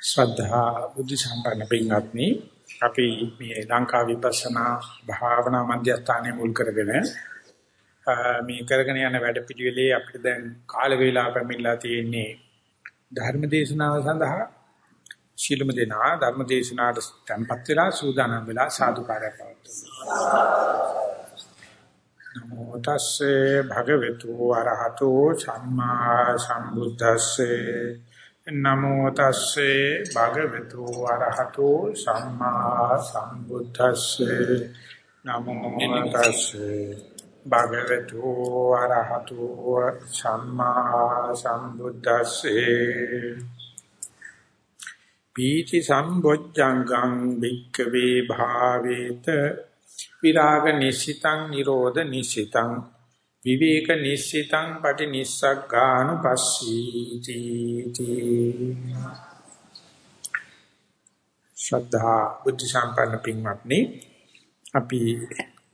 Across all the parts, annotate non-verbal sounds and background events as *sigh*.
ශ්‍රද්ධා බුද්ධ සම්පන්න පින්වත්නි අපි මේ ලංකා විපස්සනා භාවනා මධ්‍යස්ථානයේ මුල් කරගෙන මේ කරගෙන යන වැඩ පිළිවෙලේ අපිට දැන් කාල වේලාව පැමිණලා තියෙන්නේ ධර්ම දේශනාව සඳහා. ශීලම දෙනා ධර්ම දේශනාවට tempත් වෙලා සූදානම් වෙලා සාදුකාරය පවතුනවා නමෝ තස්සේ භගවතු වරහතෝ සම්මා සම්බුද්දස්සේ. නමෝ තස්සේ භගවතු වරහතෝ සම්මා සම්බුද්දස්සේ. නමෝ තස්සේ භගවතු වරහතෝ සම්මා සම්බුද්දස්සේ. පීති සම්බොජ්ජංගං වික්කවේ භාවේත. විරාග නිසිතං නිරෝධ නිසිතං. විවේක නිස්සිතං පටි නිස්සග්ගානු පස්සීති ශ්‍රද්ධා බුද්ධ සම්පන්න පින්වත්නි අපි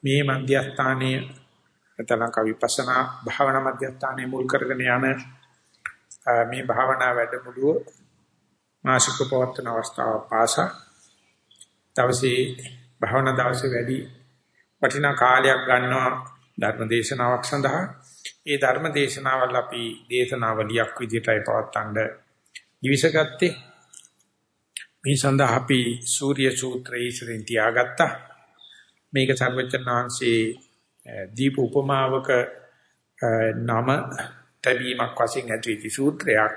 මේ මධ්‍යස්ථානයේ නැත්නම් කවිපස්සනා භාවනා මධ්‍යස්ථානයේ මුල් කරගෙන යන මේ භාවනා වැඩමුළුව මාසික පවත්වන අවස්ථාව පාසා දවසේ භාවනා දවසේ වැඩි වටිනා කාලයක් ගන්නවා. ධර්ම දේශනාවක් සඳහා. ඒ ධර්ම දේශනාවල් අපි දේශනාවලියක් විදිහටයි පවත්වන්න දිවිසගත්තේ මේ සඳහා අපි සූර්ය සූත්‍රයේ ඉස්සරින් තියාගත්තා. මේක සර්වචනාංශේ දීප උපමාවක නම තැබීමක් වශයෙන් ඇතුළු සූත්‍රයක්.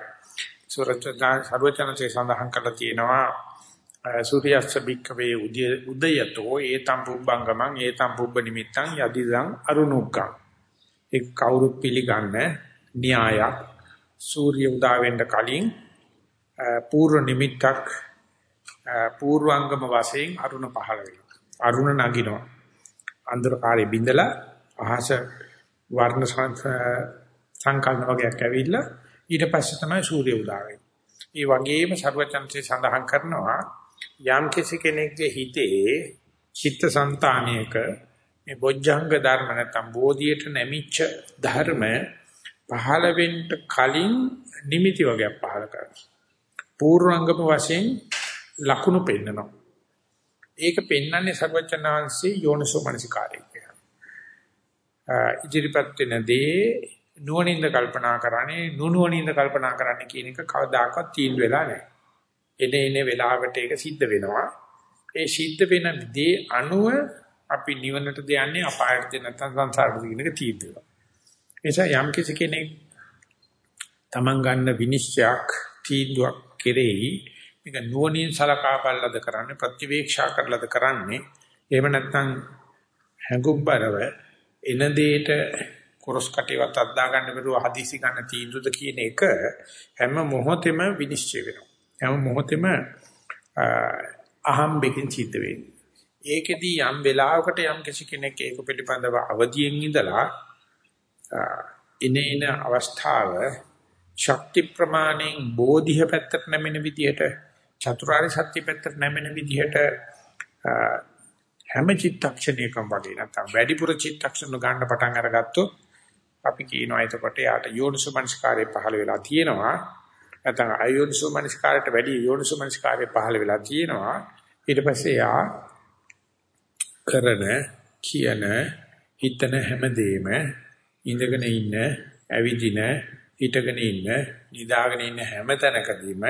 සූරචනා සර්වචනසේ සඳහන් කරලා තියෙනවා සූර්යස්ස බික්කවේ උදයතෝ ඒතම් පුබ්බංගමං ඒතම් පුබ්බ නිමිත්තං යදිදං අරුණුක්කං ඒ කවුරු පිළිගන්න න්‍යායක් සූර්ය උදා වෙන්න කලින් පූර්ව නිමිත්තක් පූර්වාංගම වශයෙන් අරුණ පහළ වෙනවා. අරුණ නගිනවා. අන්ධකාරයේ බිඳලා අහස වර්ණ සංකල්ප වගේක් ඇවිල්ලා ඊට පස්සේ තමයි සූර්ය උදා වෙන්නේ. ඒ වගේම ਸਰවචන්සේ සඳහන් කරනවා යම් කෙනෙක්ගේ හිතේ චිත්ත સંතානයක මේ බොජ්ජංග ධර්ම නැත්නම් බෝධියට නැමිච්ච ධර්ම පහළ වෙන්න කලින් නිමිති වගේක් පහළ කරනවා. පූර්වංගම වශයෙන් ලකුණු පෙන්නනවා. ඒක පෙන්වන්නේ සර්වචනාංශී යෝනිසෝ මනසිකාරය කියලා. ඉදිරිපත් වෙන දේ නුවණින්ද කල්පනා කරන්නේ නුනුවණින්ද කල්පනා කරන්නේ කියන එක කවදාකවත් තීන්දුව වෙලා නැහැ. එනේ එනේ වෙලාවට ඒක සිද්ධ වෙනවා. ඒ සිද්ධ වෙන දේ අනුව අපි නිවනට දෙන්නේ අපායට දෙ නැත්නම් සංසාරට කියන එක තීන්දුව. එනිසා යම් කිසි කෙනෙක් තමන් ගන්න විනිශ්චයක් තීන්දුවක් කෙරෙහි මේක නුවණින් සලකා බලලද කරන්නේ ප්‍රතිවේක්ෂා කරලද කරන්නේ එහෙම නැත්නම් හැඟුම්overව එන දෙයට කොරස් කටේවත් අද්දා ගන්න බැරුව හදිසි ගන්න තීන්දුවද කියන එක හැම මොහොතෙම විනිශ්චය වෙනවා හැම මොහොතෙම අහම්බෙකින් සිද්ධ වෙන්නේ. ඒකෙදී යම් වෙලාවකට යම් කිසි කෙනෙක් ඒක පිළිබඳව අවදියෙන් ඉඳලා ඉනේන අවස්ථාව ශක්ති ප්‍රමාණෙන් බෝධිය පැත්තට නැමෙන විදිහට චතුරාර්ය සත්‍ය පැත්තට නැමෙන විදිහට හැම චිත්තක්ෂණයකම වගේ නැත්නම් වැඩිපුර චිත්තක්ෂණ ගන්න පටන් අරගත්තොත් අපි කියනවා එතකොට යාට යෝනිසමනස්කාරය පහළ වෙලා තියෙනවා නැත්නම් අයෝනිසෝ මනස්කාරයට වැඩි යෝනිසෝ මනස්කාරය පහළ වෙලා තියෙනවා ඊට පස්සේ යා කරන කියන හිතන හැමදේම ඉඳගෙන ඉන්න ඇවිදින හිටගෙන ඉන්න නිදාගෙන ඉන්න හැම තැනකදීම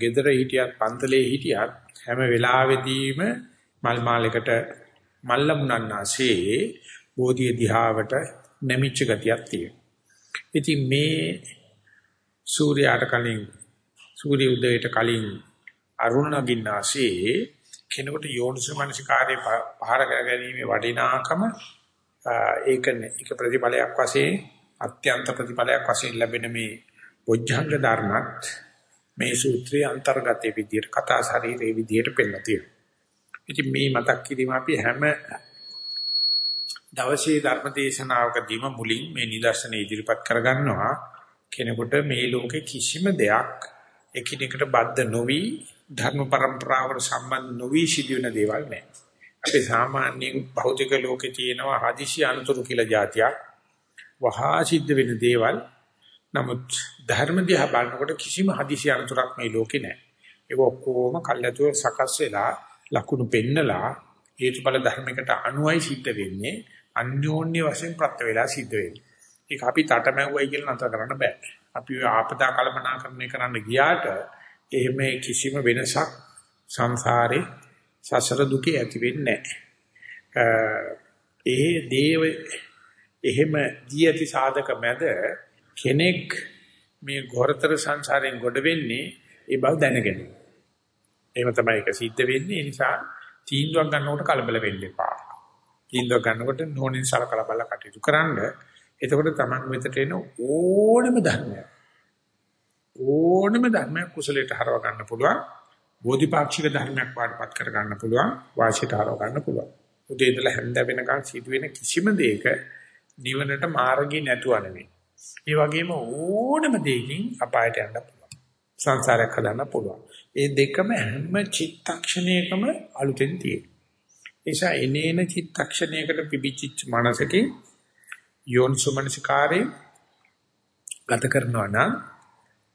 gedara හිටියත් පන්තලේ හිටියත් හැම වෙලාවෙදීම මල් මාලයකට මල්ල මුනන්නාසේ බෝධිය දිහාවට නැමිච්ච ගතියක් තියෙනවා. ඉතින් මේ සූර්යාට කලින් සූර්ය උදයයට කලින් අරුණ නගින්නාසේ කෙනෙකුට යෝනිසමනසිකාරයේ පහර ගැනීමේ වටිනාකම ඒක එක ප්‍රතිඵලයක් වශයෙන් අත්‍යන්ත ප්‍රතිඵලයක් වශයෙන් ලැබෙන මේ බොජ්ජංග ධර්මත් මේ සූත්‍රයේ අන්තර්ගතයේ විදියට කතා ශරීරයේ විදියට පෙන්නලා තියෙනවා. ඉතින් මේ මතක් කිරීම අපි හැම දවසේ ධර්ම දේශනාවකදීම මුලින් මේ නිදර්ශන ඉදිරිපත් කරගන්නවා. කෙනෙකුට මේ ලෝකේ කිසිම දෙයක් එකිනෙකට බද්ධ නොවි ධර්ම પરම්පරාවට සම්බන්ධ නොවි සිදුවෙන දේවල් නැහැ. අපි සාමාන්‍යයෙන් භෞතික ලෝකේ තියෙනවා හදිසි අනතුරු කියලා જાතියක්. වහා සිද්ධ වෙන දේවල් නමුත් ධර්ම දිහා බලනකොට කිසිම හදිසි අනතුරක් මේ ලෝකේ නැහැ. ඒක ඔක්කොම කල්යතුව සකස් වෙලා ලකුණු පෙන්නලා හේතුඵල ධර්මයකට අනුවයි සිද්ධ වෙන්නේ. අන්‍යෝන්‍ය වශයෙන් ප්‍රත්‍ය වේලා සිද්ධ වෙන්නේ. ඒක අපි තටමැව්වයි කියලා නතර කරන්න බෑ. අපි ආපදා කල්පනාකරණය කරන්න ගියාට එහෙම කිසිම වෙනසක් සංසාරේ සසර දුකේ ඇති වෙන්නේ නැහැ. ඒ දේව එහෙම දී ඇති සාධක මැද කෙනෙක් මේ ගොරතර සංසාරයෙන් ගොඩ වෙන්නේ ඒ බව දැනගෙන. එහෙම තමයි ඒක සිද්ධ වෙන්නේ. ඒ නිසා තීන්දුවක් ගන්නකොට කලබල වෙන්න එපා. තීන්දුවක් ගන්නකොට නෝනින් සලකලා බලලා කටයුතු කරන්න. එතකොට තමන් වෙතට එන ඕනම ධර්මයක් ඕනම ධර්මයක් කුසලයට හරව ගන්න පුළුවන්. බෝධිපාක්ෂික ධර්මයක් පාඩපත් කර ගන්න පුළුවන්. වාසියට හරව ගන්න පුළුවන්. උදේ ඉඳලා හැන්ද වෙනකන් සිදුවෙන කිසිම දෙයක නිවනට මාර්ගය නැතුව නෙවෙයි. ඒ වගේම ඕනම දෙයකින් අපායට යන්න පුළුවන්. සංසාරයක් හදන්න පුළුවන්. ඒ දෙකම හැම චිත්තක්ෂණයකම අලුතෙන් තියෙනවා. නිසා එනේන චිත්තක්ෂණයකට පිබිච්ච මනසකින් යෝනිසුමනසිකාරේ ගත කරනවා නම්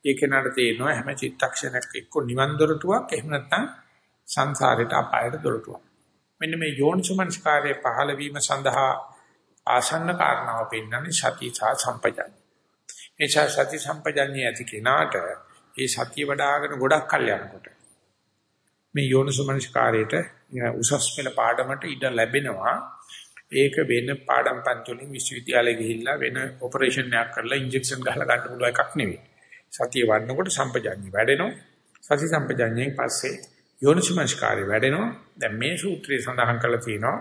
ඒක නඩ තේනවා හැම චිත්තක්ෂණයක් එක්ක නිවන් දොරටුවක් එහෙම නැත්නම් සංසාරයට අපායට දොරටුවක්. මෙන්න මේ යෝනිසුමනසිකාරයේ පහළ වීම සඳහා ආසන්න කාරණාව පෙන්වන්නේ සති සහ සම්පජාඤ්ඤය. එචා සති සම්පජාඤ්ඤය ඇති කෙනාට ඒ සතිය වඩ아가න ගොඩක් කල් යනකොට මේ යෝනිසුමනස්කාරයට උසස් පෙළ පාඩමට ඉඩ ලැබෙනවා. ඒක වෙන පාඩම් පන්ති වලින් විශ්වවිද්‍යාලේ ගිහිල්ලා වෙන ඔපරේෂන් එකක් කරලා ඉන්ජෙක්ෂන් ගහලා ගන්න පුළුවන් එකක් නෙවෙයි. සතිය වඩනකොට සම්පජාඤ්ඤය වැඩෙනවා. සති සම්පජාඤ්ඤයෙන් පස්සේ යෝනිසුමනස්කාරය වැඩෙනවා. දැන් මේ සූත්‍රයේ සඳහන් කරලා තියෙනවා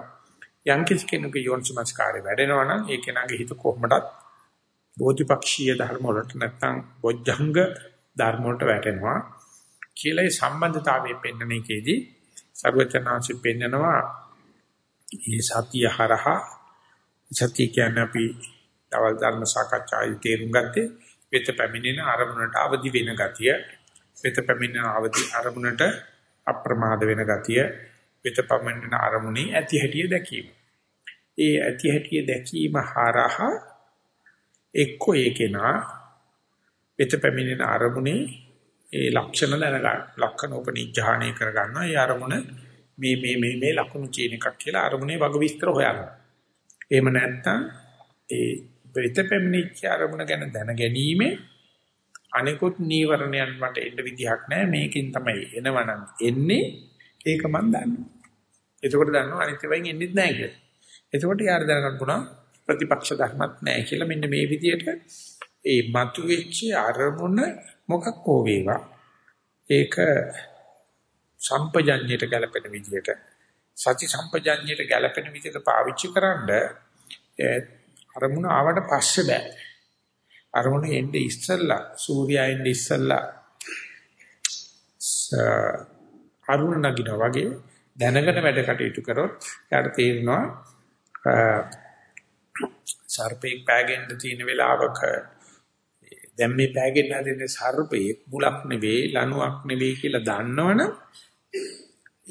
යම් කිසි කෙනෙකුගේ යෝනිසමස්කාරය වැඩෙනවා නම් ඒ කෙනාගේ හිත කොහොමදත් බෝධිපක්ෂීය ධර්ම වලට නැත්නම් බොජ්ජංග ධර්ම වලට වැටෙනවා කියලා ඒ සම්බන්ධතාවයේ පෙන්වන එකේදී සර්වචනාංශි පෙන්නනවා මේ සතිය හරහා සතිය කියන්නේ අපි තවල් ධර්ම සාකච්ඡාවේ තේරුම් ගත්තේ වෙත පැමිණෙන අරමුණට අවදි වෙන ගතිය වෙත පැමිණෙන අවදි අරමුණට අප්‍රමාද වෙන ගතිය වෙත පමණන අරමුණේ ඇති හැටිය දැකීම. ඒ ඇති හැටිය දැකීම හරහා එක්ක ඒකේනා වෙත පැමිණෙන අරමුණේ ඒ ලක්ෂණ දැනගන්න. ලක්ෂණ උපනිඥාණය කරගන්නවා. ඒ අරමුණ මේ මේ මේ මේ ලක්ෂණ කියන එකක් කියලා අරමුණේ වග විස්තර හොයනවා. එහෙම නැත්නම් ඒ වෙත පැමිණිච්ච අරමුණ ගැන දැන ගැනීමේ අනිකුත් නීවරණයන් මට එන්න විදිහක් නැහැ මේකෙන් තමයි එනවනම් එන්නේ ඒක මම දන්නවා එතකොට දන්නවා අනිත් ඒවායින් එන්නේ නැහැ කියලා. එතකොට යාර දැනගන්න පුළුවන් ප්‍රතිපක්ෂ ධර්මත් නැහැ කියලා මෙන්න මේ විදිහට ඒ මතුවෙච්ච අරමුණ මොකක් හෝ වේවා ඒක සම්පජඤ්ඤයට ගැලපෙන විදිහට සති සම්පජඤ්ඤයට ගැලපෙන විදිහට පාවිච්චි කරන්ඩ අරමුණ ආවට පස්සේ බෑ. අරමුණ එන්නේ ඉස්සල්ලා සූර්යයා එන්නේ ඉස්සල්ලා. අරුණ නගිනා වගේ දැනගෙන වැඩ කටයුතු කරොත් යාට තේරෙනවා සර්පෙක් පෑගෙන්න තියෙන වෙලාවක දැන් මේ පෑගෙන්න හදන්නේ සර්පෙක් මුලක් නෙවෙයි ලණුවක් නෙවෙයි කියලා දන්නවනම්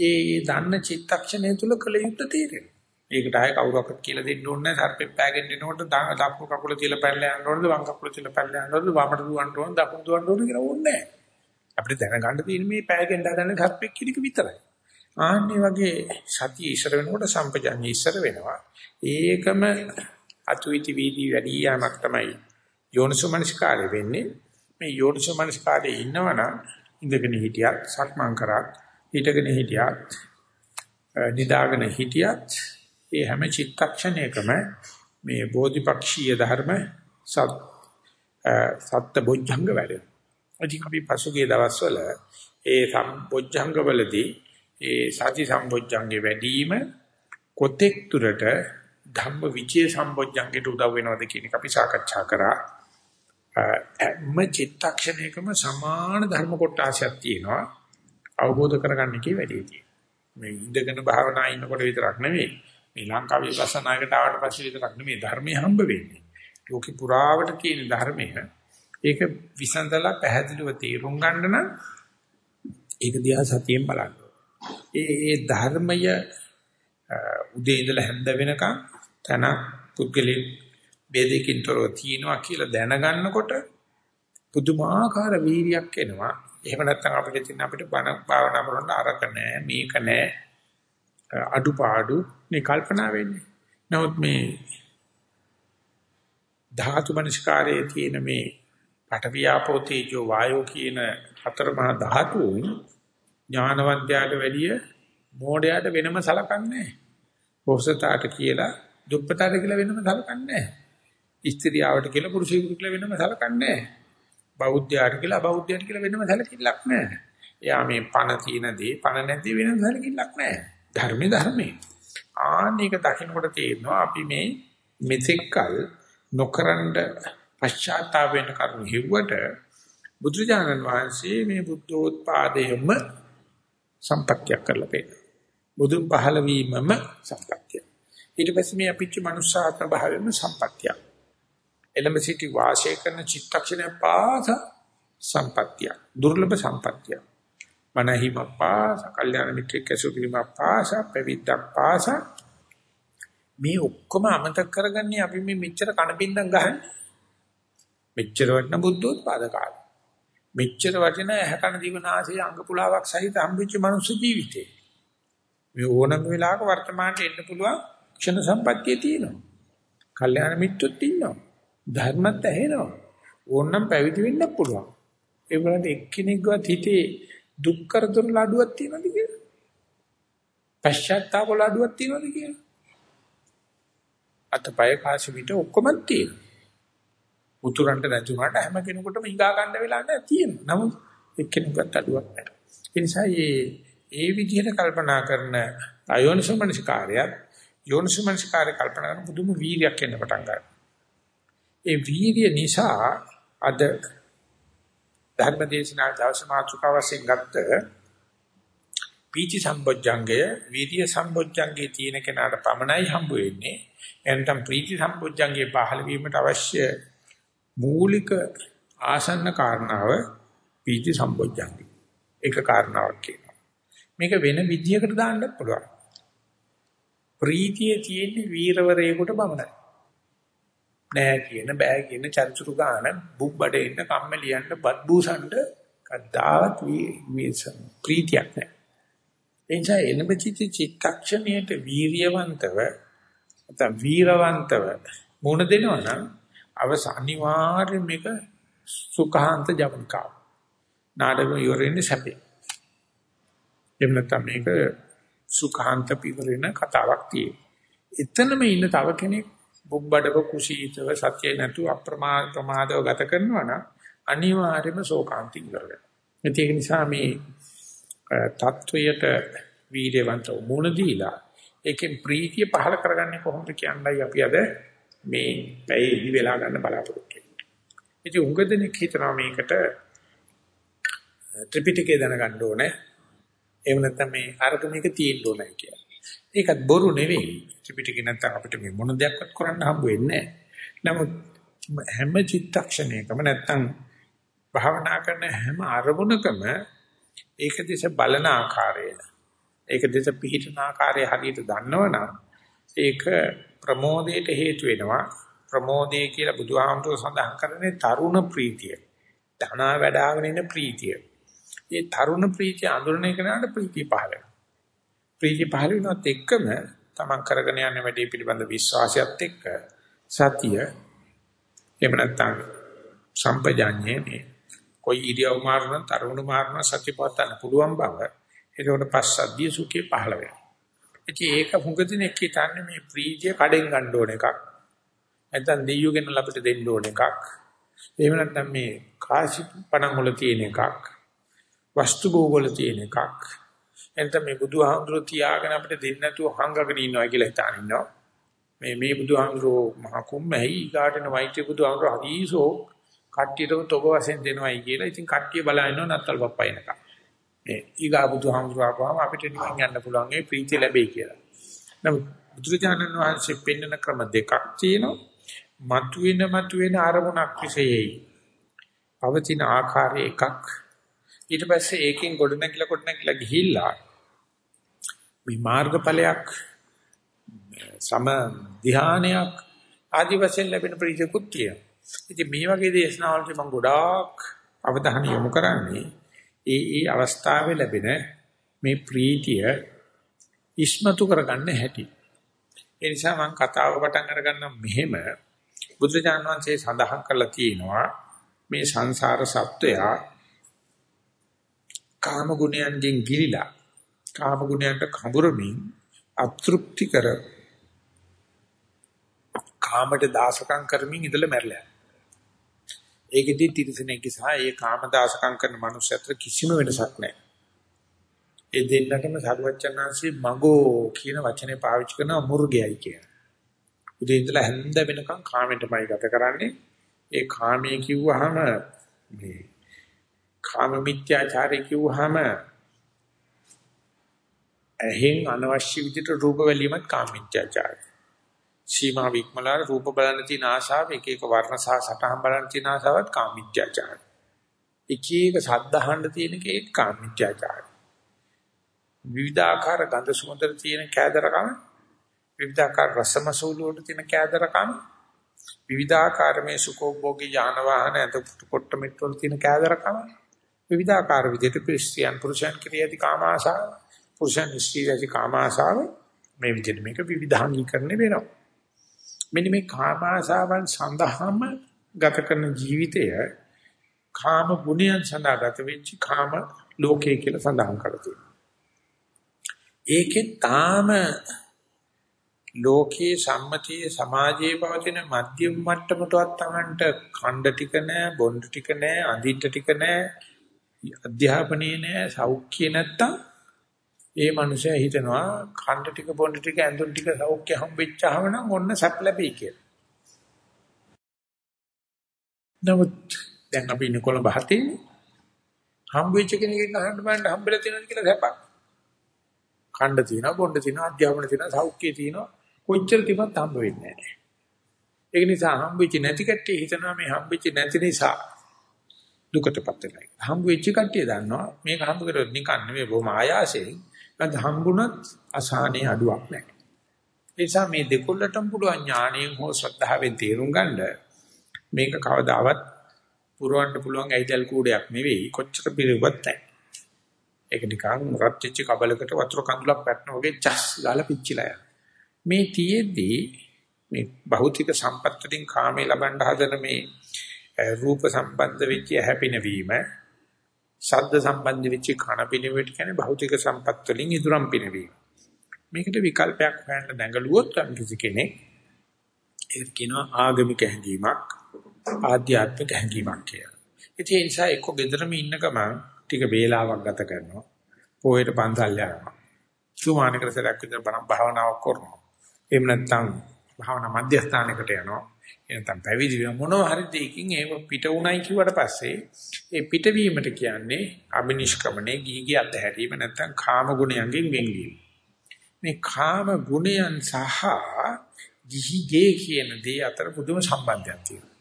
ඒ දන්න චිත්තක්ෂණය තුල කල යුත්තේ තේරෙනවා. ඒකට ආයේ කවුරක්වත් කියලා දෙන්න ඕනේ නැහැ සර්පෙක් පෑගෙන්න එනකොට දකුණු කකුල තියලා පැනලා යන්න ඕනද වම් කකුල තියලා පැනලා යන්න ඕනද වමට දුවන්න ඕනද දකුණු දුවන්න ඕනද කියලා ඕනේ නැහැ. අපිට දැනගන්න තියෙන්නේ මේ පෑගෙන්න හදන සර්පෙක් කියන එක විතරයි. ආන්නේ වගේ සතිය ඉස්සර වෙනකොට සම්පජඤ්ඤය ඉස්සර වෙනවා. ඒකම අතුයිති වීදි වැඩි යාමක් තමයි යෝනිසෝමනස්කාරය වෙන්නේ. මේ යෝනිසෝමනස්කාරයේ ඉන්නවනම් ඉඳගෙන හිටියත් සක්මන් කරත් හිටගෙන හිටියත් නිදාගෙන හිටියත් ඒ හැම චිත්තක්ෂණයකම මේ බෝධිපක්ෂීය ධර්ම සත් සත්ත බොජ්ජංග වැඩ. අධික අපි පසුගිය දවස්වල ඒ සම්බොජ්ජංග වලදී ඒ සති සම්බොජ්ජංගේ වැඩිම කොතෙක් තුරට ධම්ම විචේ සම්බොජ්ජංගයට උදව් වෙනවද කියන එක අපි සාකච්ඡා කරා. හැම චිත්තක්ෂණයකම සමාන ධර්ම කොටාශයක් තියෙනවා. අවබෝධ කරගන්න එකේ වැඩි තියෙනවා. මේ ඉඳගෙන භාවනා ඉන්නකොට විතරක් නෙවෙයි. මේ ලංකාවේ විපස්සනායකට ආවට පස්සේ විතරක් නෙවෙයි ධර්මයේ හම්බ වෙන්නේ. ලෝකෙ පුරාවට තියෙන ධර්මය ඒක විසඳලා පැහැදිලිව තේරුම් ගන්න නම් ඒක දිහා සතියෙන් බලන්න. ඒ ඒ ධර්මය උදේ ඉඳලා හැන්ද වෙනකන් තන පුද්ගලික ભેදකින් තොරව තියෙනවා කියලා දැනගන්නකොට පුදුමාකාර වීර්යයක් එනවා. එහෙම නැත්නම් අපිට තියෙන අපිට බණ භාවනා කරනකොට අරක නෑ මේක නෑ අඩුපාඩු මේ කල්පනා වෙන්නේ. නමුත් මේ ධාතු මනස්කාරයේ තියෙන මේ පඨවියාපෝ තේජෝ වායෝ කියන හතර මහා ධාතුන් ඥානවන්තයාට වැඩිය මෝඩයාට වෙනම සලකන්නේ නැහැ. පොසතාට කියලා දුප්පතාට කියලා වෙනම සලකන්නේ නැහැ. ස්ත්‍රියාවට කියලා පුරුෂයෙකුට කියලා වෙනම සලකන්නේ නැහැ. බෞද්ධයාට කියලා අබෞද්ධයාට කියලා වෙනම සැලකිල්ලක් නැහැ. එයා මේ පණ තියෙන දේ පණ නැති වෙනම සැලකිල්ලක් නැහැ. ධර්මේ ධර්මේ. ආන්නේක දකින්නකොට තේරෙනවා අපි මේ මෙතෙක්කල් නොකරනද පශ්චාත්තාප වෙන කරුණු හිව්වට බුදුරජාණන් වහන්සේ මේ බුද්ධෝත්පාදයෙම සම්පත්‍යක් කරලා පෙන්නනවා. බුදුන් පහළ වීමම සම්පත්‍ය. ඊට පස්සේ මේ අපිච්ච මනුස්සාත්ම භාවයෙන්ම සම්පත්‍යක්. එළඹ සිටි වාසය කරන චිත්තක්ෂණය පාස සම්පත්තිය දුර්ලභ සම්පත්තිය මනහිම පාස කල්යාණ මිත්‍රික සුඛිම පාස පවිද්දක් පාස. මේ ඔක්කොම අමතක කරගන්නේ අපි මේ මෙච්චර කණපින්දම් ගහන්නේ. මෙච්චර වටන බුද්ධෝත්පාද කාලේ. මෙච්චර වටින ඇහැකන දිවනාසය අංග පුලාවක් සහිත හම්බෙච්ච මනුස්ස ජීවිතේ මේ ඕනම වෙලාවක වර්තමානයේ එන්න පුළුවන් ක්ෂණ සම්පත්තිය තියෙනවා. කල්යාණ මිත්‍රොත් ඉන්නවා. ධර්මත් ඇහෙනවා. ඕනනම් පැවිදි වෙන්න පුළුවන්. ඒ වුණාට එක්කෙනෙක්වත් හිතේ දුක් කරදර ලඩුවක් තියනවද කියලා? පශ්චාත්තාප ලඩුවක් තියනවද කියලා? අතපය කාසි පිට ඔක්කොම තියෙනවා. උතුරන්ට නැතුණාට හැම කෙනෙකුටම හිඟා ගන්න වෙලා නැහැ තියෙනවා. නමුත් එක්කෙනෙක්වත් අඩුවක් නැහැ. ඒ නිසා මේ ඒ විදිහට කල්පනා කරන අයෝනිසමනසිකාරයත් යෝනිසමනසිකාරය කල්පනා කරන පුදුම වීර්යයක් එන්න පටන් ගන්නවා. ඒ වීර්ය නිසා අද ධර්මදේශනා දවස මාතෘකාව වශයෙන් ගත්ත පීචි සම්බොජ්ජංගය වීර්ය සම්බොජ්ජංගේ තියෙන කෙනාට පමණයි හම්බ වෙන්නේ. එනතම් ප්‍රීති සම්බොජ්ජංගේ පහළ වීමට අවශ්‍ය මූලික ආසන්න කාරණාව පීචි සම්බොජ්ජංගේ ඒක කාරණාවක් කියනවා. මේක වෙන විදියකට දාන්න පුළුවන්. ප්‍රීතිය තියෙන්නේ වීරවරයෙකුට පමණයි. නෑ කියන බෑ කියන චරිචුරු ගාන බුබ්බඩ ඉන්න කම්මැලියන්ට බත් බූසන්ට කද්දාවත් ප්‍රීතියක් නෑ. එනිසා එනබචිත චිත්තක්ෂණයට වීරියවන්තව නැත්නම් වීරවන්තව මුණ දෙනවා නම් අවස අනිවාර්යයෙන් මේක සුඛාන්ත ජවනිකාව. නාඩගම ඉවරෙන්නේ සැපේ. එහෙම නැත්නම් මේක සුඛාන්ත පිවරෙන කතාවක් තියෙනවා. එතනම ඉන්න තව කෙනෙක් බුබ්බඩව කුසීතව සත්‍ය නැතු අප්‍රමාද ප්‍රමාදව ගත කරනවා නම් අනිවාර්යයෙන්ම ශෝකාන්ති ඉවරයි. ඒක නිසා මේ තත්වයට වීර්යවන්තව මුණ දීලා ඒකෙන් ප්‍රීතිය පහල කරගන්නේ කොහොමද කියන්නයි අපි අද මේ පැය ඉදි වෙලා ගන්න බලාපොරොත්තු වෙන්නේ. ඉතින් උඟ දෙනෙක් හිතනවා මේකට ත්‍රිපිටකය දැනගන්න ඕනේ. එහෙම නැත්නම් මේ අර්ග මේක තියෙන්න ඕනේ කියලා. ඒකත් බොරු නෙවෙයි. ත්‍රිපිටකේ නැත්තම් අපිට මේ මොන දෙයක්වත් කරන්න හම්බ වෙන්නේ නමුත් හැම චිත්තක්ෂණයකම නැත්තම් භාවනා කරන හැම අරමුණකම ඒක දිස බලන ආකාරය ඒක දිස පිහිටන ආකාරය හරියට දන්නවනම් ඒක ප්‍රමෝදයට හේතු වෙනවා ප්‍රමෝදය කියලා බුදුහාමුදුරුවෝ සඳහන් කරන්නේ තරුණ ප්‍රීතිය. ධනා වැඩාගෙන ඉන්න ප්‍රීතිය. ඒ තරුණ ප්‍රීතිය අඳුරන එකනට ප්‍රීතිය පහළ වෙනවා. ප්‍රීතිය පහළ වෙනවත් එක්කම තමන් කරගෙන යන වැඩේ පිළිබඳ විශ්වාසයත් එක්ක සතිය එහෙම නැත්නම් සම්පජාඤ්ඤේ මේ કોઈ ඉරියව් මාරන තරුණ මාරන සතිපත්තන පුළුවන් බව ඒකට පස්සද්ධිය සුඛේ පහළ වෙනවා. ඉතින් ඒක හුඟදිනෙක් හිතන්නේ මේ ප්‍රීතිය කඩෙන් ගන්න ඕන එකක්. නැත්නම් දෙයියෝගෙන අපිට දෙන්න ඕන එකක්. එහෙම නැත්නම් මේ කාසි පණන් වල තියෙන එකක්. වස්තු භෝග වල තියෙන එකක්. එතන මේ බුදුහාමුදුරුවෝ තියාගෙන අපිට දෙන්න නැතුව හංගගෙන ඉන්නවා කියලා හිතාන ඉන්නවා. මේ මේ බුදුහාමුදුරුවෝ මහ කුම්මැහි ඊගාටන මෛත්‍රී බුදුහාමුදුරුවෝ හදීසෝ කට්ටියටම තොග වශයෙන් දෙනවයි කියලා. ඉතින් කට්ටිය බලනවා නත්තල් පප්පයිනකම්. මේ ඊගා බුදුහාමුදුරුවෝ ආපුවාම අපිට නිකන් යන්න පුළුවන් ඒ ප්‍රීතිය ලැබෙයි කියලා. නමුත් බුදුරජාණන් වහන්සේ පෙන්වන ක්‍රම දෙකක් තියෙනවා. මතුවෙන මතුවෙන අරමුණක් විශේෂයි. පවතින ආකාරය එකක් ඊට පස්සේ ඒකෙන් ගොඩ නැගිලා කොට නැගිලා ගිහිල්ලා මේ මාර්ගඵලයක් සම ධානයක් ආදි වශයෙන් ලැබෙන ප්‍රතිකුත් තියෙනවා. ඉතින් මේ වගේ දේශනාවලදී මම ගොඩාක් අවධානය යොමු කරන්නේ ඒ ඒ අවස්ථාවේ ලැබෙන මේ ප්‍රීතිය ඉස්මතු කරගන්න හැටි. ඒ නිසා මම කතාව පටන් අරගන්න මෙහෙම බුදුරජාණන් වහන්සේ සඳහන් කරලා තියෙනවා මේ සංසාර සත්වයා කාම ගුණයන්ගෙන් ගිලිලා කාම ගුණයන්ට කඹරමින් අතෘප්ති කර කාමයට දාසකම් කරමින් ඉඳලා මැරලා ඒකෙදි තිරසනෙක් සහ ඒ කාම දාසකම් කරන මනුස්ස අතර කිසිම වෙනසක් නැහැ. ඒ දෙන්නටම සරුවචනාංශي මගෝ කියන වචනේ පාවිච්චි කරන මුර්ගයයි කියන. උදේ ඉඳලා හැන්ද වෙනකන් කාමෙන්ටමයි ගත කරන්නේ. ඒ කාමයේ කිව්වහම මේ කාම මිත්‍යාචාරය කිව්වහම ඇහෙන් අනවශ්‍ය විදිහට රූප වැලීමත් කාම මිත්‍යාචාරය. සීමා වික්මලාර රූප බලන තියෙන ආශාව එක එක වර්ණ සහ සටහන් බලන තියෙන ආශාවත් කාම මිත්‍යාචාරය. එක එක ශබ්ද අහන්න තියෙන කේත් කාම මිත්‍යාචාරය. විවිධාකාර ගන්ධ සුවඳ තියෙන කෑදරකම විවිධාකාර රසමසූල වල තියෙන කෑදරකම විවිධාකාර මේ සුඛෝභෝගී යාන වාහන ඇත පොට්ට මෙට් වල තියෙන කෑදරකම විවිධාකාර විදිහට ක්‍රිස්තියන් පුරුෂයන් ක්‍රියාති කාමාශාව පුරුෂයන් ස්ත්‍රීයති කාමාශාව මේ විදිහට මේක විවිධාංගීකරණය වෙනවා. මෙන්න මේ කාමාශාවන් සඳහාම ගත කරන ජීවිතය කාම ගුණයන් සඳහා ගත වෙච්ච කාම ලෝකය කියලා සඳහන් කරලා තියෙනවා. ඒකේ තාම ලෝකයේ සම්මතියේ සමාජයේ පවතින මධ්‍යම මට්ටමටවත් Tamanට ඛණ්ඩ ටික නැහැ බොණ්ඩ ටික නැහැ අඳින්න ටික නැහැ අධ්‍යාපනයේ නැහැ සෞඛ්‍ය නැත්තම් ඒ මනුස්සයා හිතනවා ඛණ්ඩ ටික බොණ්ඩ ටික ඇඳුම් ටික සෞඛ්‍ය හම්බෙච්චාම නම් ඔන්න සැප ලැබෙයි කියලා. නමුත් දැන් අපි ඉන්නේ කොළඹ හතේ හම්බෙච්ච කෙනෙක්ගෙන් අහන්න බෑනේ හම්බෙලා තියෙනවද කියලා සැපක්. ඛණ්ඩ තියෙනවා බොණ්ඩ තියෙනවා අධ්‍යාපන තියෙනවා සෞඛ්‍ය තියෙනවා කොච්චර තිබ්බත් හම්බ වෙන්නේ නැහැ. ඒක නිසා හම්බෙච්ච නැති කට්ටිය හිතනවා මේ හම්බෙච්ච නැති නිසා දුකටපත් වෙනවා. හම්බ වෙච්ච කට්ටිය දන්නවා මේක හම්බ කරොත් නිකන් නෙවෙයි බොහොම ආයාසයෙන්. නැත්නම් හම්බුණත් අසහනේ අඩුවක් නැහැ. ඒ නිසා මේ දෙකොල්ලටම පුළුවන් ඥාණයෙන් හෝ ශ්‍රද්ධාවෙන් තේරුම් ගන්න මේක කවදාවත් පුරවන්න පුළුවන් ඇයිදල් කූඩයක් නෙවෙයි කොච්චර පිළිවෙත් නැහැ. ඒක නිකන් රත් වෙච්ච කබලකට වතුර කඳුලක් පැටන වගේ චස් ගාලා පිච්චිලා යනවා. මේ තියේදී මේ භෞතික සම්පත් වලින් කාමේ ලබන්න හදන මේ රූප සම්බන්ධ වෙච්ච හැපිනවීම ශබ්ද සම්බන්ධ වෙච්ච කන පිනවීම කියන්නේ භෞතික සම්පත් වලින් ඉදurang පිනවීම. මේකට විකල්පයක් හොයන්න නැගලුවොත් කිසි කෙනෙක් ඒක කියනවා ආගමික හැඟීමක් ආධ්‍යාත්මික හැඟීමක් කියලා. ඉතින් ඒ නිසා එක්ක ගෙදරම ඉන්න ගමන් ටික වේලාවක් ගත කරනවා. පොයේට පන්සල් යනවා. සුමානකර සරක් විතර බණ භාවනාවක් කරනවා. එහෙම නැත්නම් භාවනා මධ්‍යස්ථානයකට යනවා. එනතම් පැවිදි වෙන මොනවා හරි දෙයකින් ඒව පිට උණයි කිව්වට පස්සේ ඒ පිටවීමට කියන්නේ අබිනිෂ්ක්‍මණය ගීගී අධහැරීම නැත්නම් කාම ගුණයන්ගෙන් වෙන්වීම. මේ කාම ගුණයන් සහ ගිහිගේ කියන දේ අතර පුදුම සම්බන්ධයක් තියෙනවා.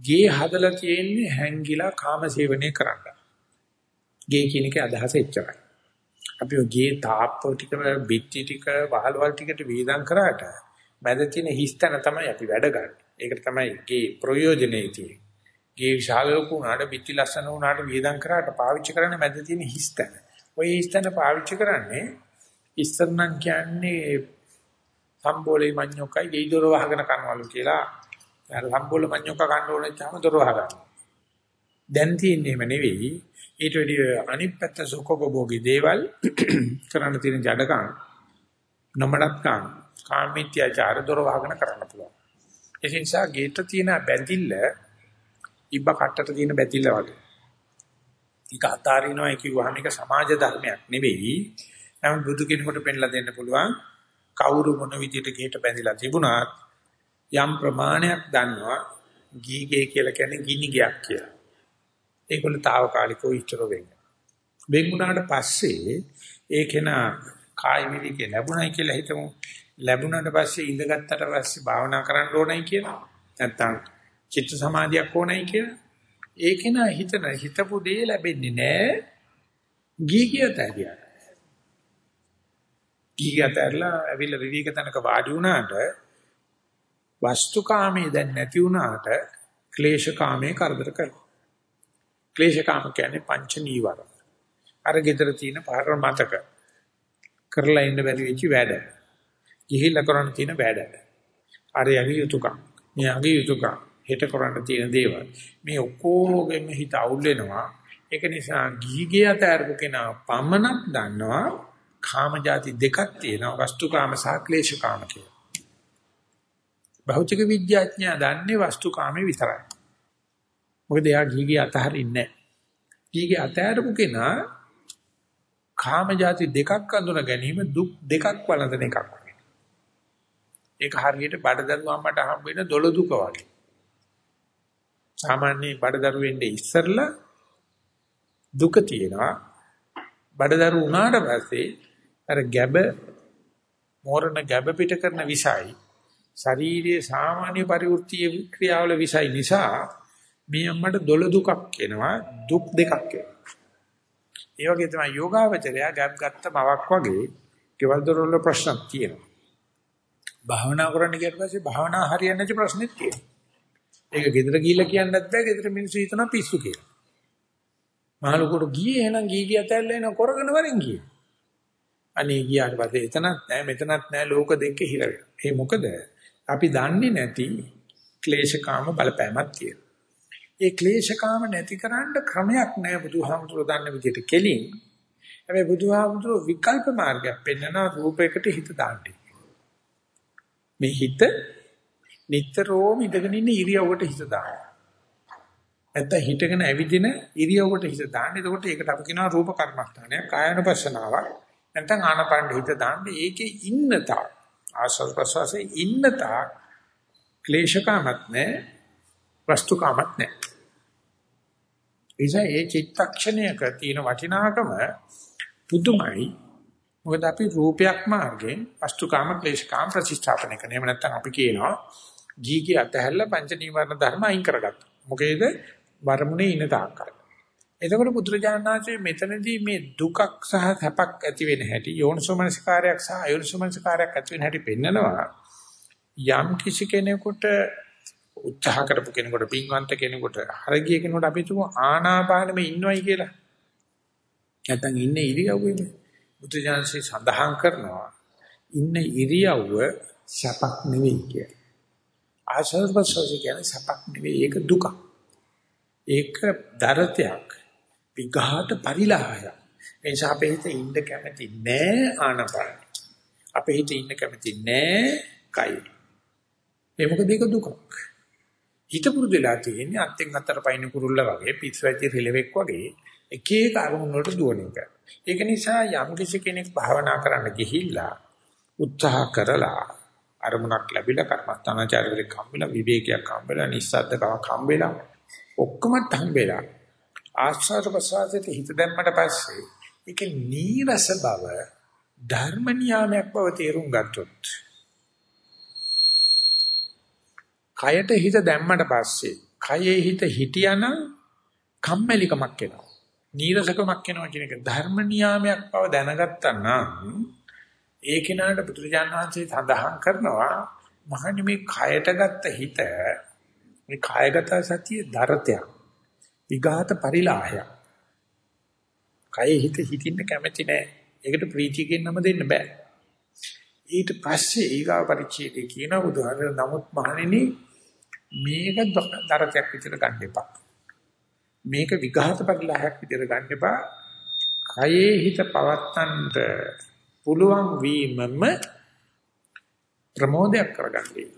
ගේ හදලා තියෙන්නේ හැංගිලා කාම සේවනය කරන්න. ගේ කියන එකේ අදහස එච්චරයි. අපි ගේ තාප්ප ටික බිත්ති ටික වහලවල් ටිකට වේදම් කරාට මැද තියෙන හිස්තන තමයි අපි වැඩ ගන්න. ඒකට තමයි ගේ ප්‍රයෝජනේ තියෙන්නේ. ගේ විශාල ලොකු උනාට බිත්ති ලස්සන උනාට වේදම් කරාට පාවිච්චි කරන්නේ මැද තියෙන හිස්තන. ওই හිස්තන පාවිච්චි කරන්නේ ඉස්සර නම් කියන්නේ සම්බෝලේ මඤ්ඤොකයි ගෙයි දොර වහගෙන කනවලු කියලා අර සම්බෝල මඤ්ඤොක කන්න ඕනේ චාම දොර වහගන්න. දැන් තියෙන්නේ එහෙම නෙවෙයි ඊට වැඩිය අනිත් පැත්ත සුඛෝපභෝගී දේවල් *clears throat* කරන්න තියෙන ජඩකම් නොමඩක්කම් කාමීත්‍යචාර දොර වහගෙන කරන්න පුළුවන්. ඒ නිසා ගේට තියෙන බැඳිල්ල ඉබ්බ කට්ටට තියෙන බැඳිල්ල වගේ. ඒක අතාරිනවා කියුවාම ඒක සමාජ ධර්මයක් නෙවෙයි. නමුත් බුදු කෙනෙකුට පෙන්ලා දෙන්න පුළුවන් කවුරු මොන විදිහට ගේට බැඳිලා තිබුණත් යම් ප්‍රමාණයක් දන්නවා ගීගේ කියලා කියන්නේ ගිනි ගයක් කියලා. ඒගොල්ලෝ తాවකාලිකව ඉච්චර වෙන්නේ. වෙන්ුණාට පස්සේ ඒකේන කාය විවිකේ ලැබුණයි කියලා හිතමු. ලැබුණාට පස්සේ ඉඳගත්තට පස්සේ භාවනා කරන්න ඕනයි කියලා. නැත්තම් චිත්ත සමාධියක් ඕනයි කියලා. ඒකේන හිතන හිතපු දේ ලැබෙන්නේ නැහැ. ගී කියත හැකියි. ගී කියතලා ඇවිල්ලා විවික තනක වාඩි වුණාට වස්තුකාමයේ දැන් නැති වුණාට ක්ලේශකාමයේ කරදර කරනවා. ක්ලේශකාම කියන්නේ පංච නීවර. අර gedara තියෙන පාර මතක. කරලා ඉන්න බැරි වෙච්ච වැඩ. ගිහිල්ලා කරන්න තියෙන වැඩ. අර යගේ යුතුයකම්. මේ යගේ යුතුයකම්. හෙට කරන්න තියෙන දේවල්. මේ ඔක්කොගෙම හිත අවුල් වෙනවා. ඒක නිසා ගිහිගේ අතරපු කෙනා පමණක් දන්නවා කාම જાති දෙකක් තියෙනවා වස්තුකාම සහ ක්ලේශකාම කියලා. භෞතික විද්‍යාඥයා දන්නේ වස්තුකාමේ විතරයි. මොකද එයා ගිහිගේ අතහරින්නේ නැහැ. ගිහිගේ අතහැරපු කෙනා කාම જાති දෙකක් අඳුන ගැනීම දුක් දෙකක් වළඳන එකක් වගේ. ඒක හරියට බඩදරු අම්මට හම්බ වෙන දොළ දුක වගේ. සාමාන්‍ය බඩදරු වෙන්නේ ඉස්සරලා දුක තියෙනවා. බඩදරු වුණාට පස්සේ අර ගැබ මෝරණ ගැබ පිට කරන විසයි ශාරීරියේ සාමාන්‍ය පරිවෘත්තීය ක්‍රියාවල විසයි නිසා මේ අම්මට දොළ දුකක් එනවා දුක් දෙකක් එනවා. ඒ වගේ තමයි යෝගාවචරය ගැප් ගත්ත මවක් වගේ කෙවල් දොරවල ප්‍රශ්නක් තියෙනවා. භාවනා කරන්න ගියට පස්සේ භාවනා හරියන්නේ නැති ප්‍රශ්නෙත් තියෙනවා. ඒක ගෙදර ගිහිල්ලා කියන්නත් බෑ ගෙදර මිනිස්සු හිතනවා පිස්සු කියලා. මහලුකට ගියේ එහෙනම් ගිහි ගියත් ඇල්ල එන කරගෙන වරෙන් ගියේ. අනේ ගියාට පස්සේ එතනත් නෑ මෙතනත් නෑ ලෝක දෙකේ හිර වෙනවා. ඒ මොකද අපි දන්නේ නැති ක්ලේශකාම බලපෑමක් තියෙනවා. ඒ ක්ලේශකාම නැතිකරන්න ක්‍රමයක් නෑ බුදුහාමුදුරුවෝ දන්න විදිහට කෙලින්. හැබැයි බුදුහාමුදුරුවෝ විකල්ප මාර්ගයක් පෙන්වන රූපයකට හිත දාන්නේ. මේ හිත නිතරම ඉඳගෙන ඉන්න ඉරියව්වට හිත දාන්න. නැත්නම් හිටගෙන ඇවිදින ඉරියව්වට හිත දාන්න. එතකොට ඒකට අපි කියනවා රූප කර්මස්ථානය, කායනුපස්සනාවක්. නැත්නම් ආනපණ්ඩ හිත දාන්න. ඒකේ ඉන්න තා ආස්වාද ප්‍රසවාසයේ ඉන්න තා ක්ලේශකාමත් නැහැ, වස්තුකාමත් නැහැ. එيشා ඒ චිත්තක්ෂණයක තියෙන වටිනාකම පුදුමයි. මොකද අපි රූපයක් මාර්ගයෙන් වස්තුකාම ක්ලේශකාම ප්‍රතිස්ථාපනය කරන. එහෙම නැත්නම් අපි කියනවා ජීකී අතහැරලා පංච නීවරණ ධර්ම අයින් කරගත්තා. මොකේද? වරමුණේ ඉන තාක්කල්. එතකොට පුදුරජානනාංශයේ මෙතනදී මේ දුකක් සහ සැපක් ඇති වෙන හැටි යෝනිසෝමනසිකාරයක් සහ අයෝනිසෝමනසිකාරයක් ඇති වෙන හැටි පෙන්නනවා. යම් කිසි කෙනෙකුට උත්සාහ කරපු කෙනෙකුට පින්වන්ත කෙනෙකුට හරගිය කෙනෙකුට අපි තුමු ආනාපානෙම ඉන්නවයි කියලා. නැත්තම් ඉන්නේ ඉරියව්වෙම බුදුජානසී සඳහන් කරනවා ඉන්න ඉරියව්ව සැපක් නෙවෙයි කියලා. ආශර්වසෝසි කියන්නේ සැපක් නෙවෙයි ඒක දුකක්. ඒක දරතයක්. විඝාත පරිලාහය. ඒ නිසා අපේ හිත ඉන්න කැමති නෑ ආනාපාන. අපේ හිත ඉන්න කැමති නෑ කයි. ඒ මොකද ඒක දුකක්. හිත පුරුදු වෙලා තියෙන්නේ අත්ෙන් අතට පයින් කුරුල්ල වගේ පිස් වැච්ච රිලෙවෙක් වගේ එක එක අරමුණු වලට දුවන එක. ඒක නිසා යම් කිසි කෙනෙක් භාවනා කරන්න ගිහිල්ලා උත්සාහ කරලා අරමුණක් ලැබිලා කර්මස්ථානාචාරවලට හම්බෙලා විවේකයක් හම්බෙලා නිස්සද්දකමක් හම්බෙලා ඔක්කොමත් හම්බෙලා ආස්වාද ප්‍රසආසයට හිත දැම්මට පස්සේ ඒක නීරස බව ධර්ම නියාමයක් බව තේරුම් ගත්තොත් කයට හිත දැම්මට පස්සේ කයේ හිත හිටියානම් කම්මැලිකමක් එනවා. නීරසකමක් එනවා කියන එක ධර්ම නියාමයක් බව දැනගත්තා නම් ඒ කෙනාට පුදුරජාන වහන්සේ සඳහන් කරනවා මහනි මේ කයට ගත්ත හිත මේ කායගත සතිය දරතයක් විඝාත පරිලාහයක්. කයේ හිත හිටින්න කැමති නෑ. ඒකට ප්‍රීතියකින් නම දෙන්න බෑ. ඊට පස්සේ ඊගාව පරිච්ඡේදයේ කියන බුදුහාමර නමුත් මහණෙනි මේක දරතයක් විතර ගන්න එපා. මේක විඝාත පරිලාහයක් විතර ගන්න එපා. කයේ හිත පවත්තන්ට පුළුවන් වීමම ප්‍රමෝදයක් කරගන්නේ.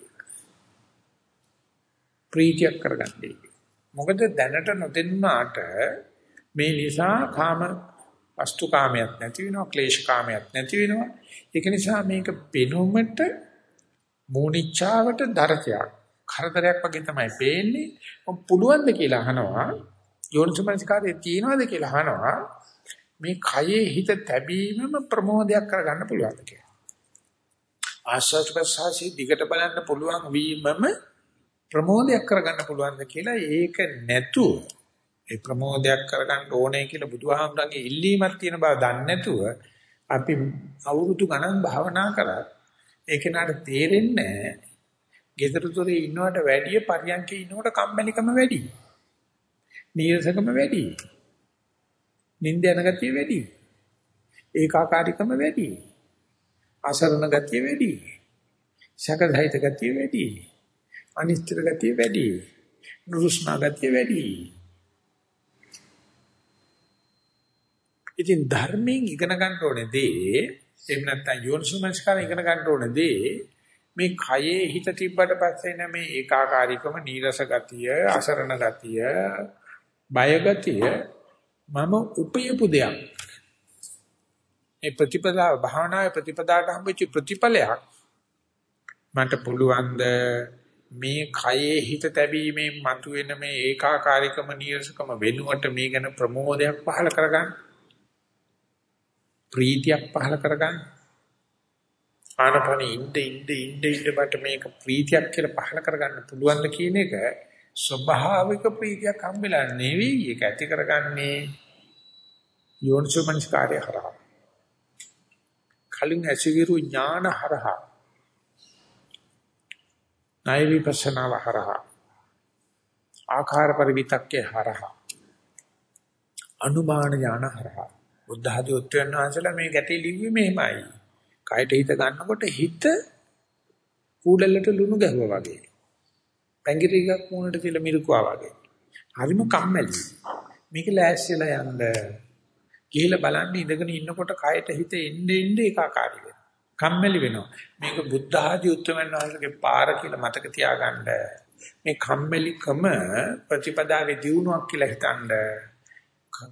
ප්‍රීතියක් කරගන්නේ. මොකද දැනට නොදෙන්නාට මේ නිසා කාම වස්තු කාමයක් නැති වෙනවා ක්ලේශ කාමයක් නැති වෙනවා ඒක නිසා මේක පෙනුමට මූනිච්චාවට දරතයක් කරදරයක් වගේ තමයි පේන්නේ. මම පුළුවන් ද කියලා අහනවා. යෝනිසමනස්කාරයේ තියනවාද කියලා අහනවා. මේ කයේ හිත තැබීමම ප්‍රමෝදයක් කරගන්න පුළුවන්ද කියලා. ආශ්වාස ප්‍රශ්වාසයේ දිගට බලන්න පුළුවන් වීමම ප්‍රමෝදයක් කරගන්න පුළුවන්ද කියලා ඒක නැතුව ඒ ප්‍රමෝදයක් කරගන්න ඕනේ කියලා බුදුහාමුදුරන්ගේ ඉල්ලීමක් තියෙන බව දන්නේ නැතුව අපි අවුරුදු ගණන් භාවනා කරා ඒක නට තේරෙන්නේ නැහැ ගෙදර දොරේ ඉන්නවට වැඩිය පරියන්කේ ඉන්නකොට කම්මැලිකම වැඩි. නීරසකම වැඩි. නිින්ද යන ගතිය වැඩි. ඒකාකාරීකම වැඩි. අසරණ ගතිය වැඩි. සැකසහිත ගතිය වැඩි. අනිශ්චිත ගතිය වැඩි. නුරුස්නා ගතිය වැඩි. ඉතින් ධර්මයෙන් ඉගෙන ගන්න ඕනේ දේ එහෙම නැත්නම් යෝනිසුමස්කාරයෙන් ඉගෙන ගන්න ඕනේ දේ මේ කයේ හිත තිබ්බට පස්සේ න මේ ඒකාකාරීකම නීරස ගතිය අසරණ ගතිය බය ගතිය මම උපයපු දෙයක්. මේ ප්‍රතිපදාව භාවනාවේ ප්‍රතිපදාට හම්බෙච්ච ප්‍රතිඵලයක් මට පුළුවන් මේ කයේ හිත තැබීමෙන් මතුවෙන මේ ඒකාකාරීකම නීරසකම වෙනුවට මේ ගැන ප්‍රමෝදයක් පහල කරගන්න. ප්‍රීතියක් පහල කරගන්න. ආනපන ඉන්න ඉන්න ඉන්න ඉන්න මට මේක ප්‍රීතියක් කියලා පහල කරගන්න පුළුවන් ද කියන එක ස්වභාවික ප්‍රීතියක් හම්බෙලා නෙවෙයි. ඒක ඇති කරගන්නේ යෝනිසෝමනස්කාරය හරහා. කලින් ඇසිවිරු ඥාන හරහා. ණය විපස්සනාව හරහා. ආකාර පරිවිතක්කේ හරහා. අනුමාන ඥාන හරහා. බුද්ධ ආදී උත්තරයන් වහන්සේලා මේ ගැටේ ලිව්වේ මෙහෙමයි. කයට හිත ගන්නකොට හිත කූඩලට ලුණු ගැහුවා වගේ. පැංගිරි එකක් මූණට තියලා මිරිකුවා වගේ. හරිම කම්මැලි. මේක ලෑස්තිලා යන්න. ගිහිල්ලා බලන්න ඉඳගෙන ඉන්නකොට කයට හිත එන්නේ එන්නේ ඒකාකාරී වෙනවා. කම්මැලි වෙනවා. මේක බුද්ධ ආදී උත්තරයන් වහන්සේගේ පාර කියලා මතක තියාගන්න. මේ කම්මැලිකම ප්‍රතිපදාවේ දියුණුවක් කියලා හිතන්න.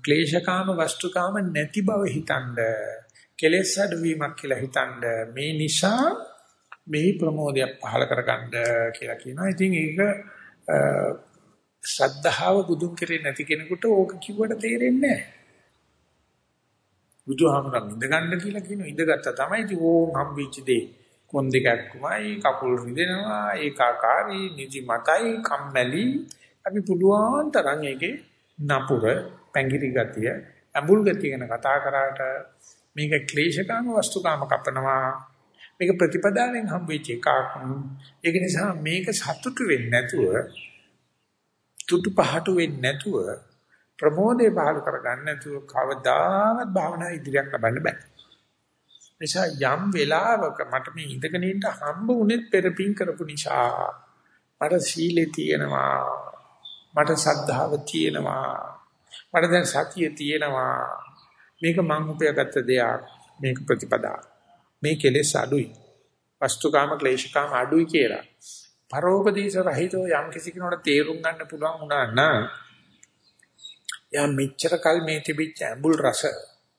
ක්ලේශකාම වස්තුකාම නැති බව හිතනද කෙලෙස් අඩුවීමක් කියලා හිතනද මේ නිසා මේ ප්‍රමෝදයක් පහල කරගන්න කියලා කියනවා. ඉතින් ඒක ශ්‍රද්ධාව බුදුන් කෙරේ නැති කෙනෙකුට ඕක කිව්වට තේරෙන්නේ නැහැ. බුදුහාමරන් ඉඳ ගන්න කියලා කියන ඉඳගත්තා තමයි ඉතින් ඕම් හම්බෙච්ච දේ. කොන් දෙකක්මයි කකුල් රිදෙනවා ඒකාකාරී නිදි මතයි කම්මැලි අපි පුළුවන් තරම් ඒකේ නපුර පැංගිරි ගතිය, අඹුල් ගතිය ගැන කතා කරාට මේක ක්ලේශකාම වස්තුකාම කපනවා. මේක ප්‍රතිපදාවෙන් හම්බෙච්ච එකක්. ඒක නිසා මේක සතුටු වෙන්නේ නැතුව තුටු පහටු වෙන්නේ නැතුව ප්‍රමෝදේ පහල කරගන්න නැතුව කවදාවත් භාවනා ඉදිරියක් ලබන්න බෑ. නිසා යම් වෙලාවක මට මේ ඉඳගෙන ඉන්න හම්බ වුණෙත් පෙරපින් කරපු නිසා මට සීලේ තියෙනවා මට සද්ධාව තියෙනවා මට දැන් සතිය තියෙනවා. මේක මං උපයාගත්ත දෙයක්. මේක ප්‍රතිපදා. මේ කෙලෙස් අඩුයි. වස්තුකාම ක්ලේශකාම අඩුයි කියලා. පරෝපදීස රහිතව යම් කිසි කෙනෙකුට තේරුම් ගන්න පුළුවන් වුණා නම් යා මෙච්චර කල් මේ තිබිච්ච ඇඹුල් රස,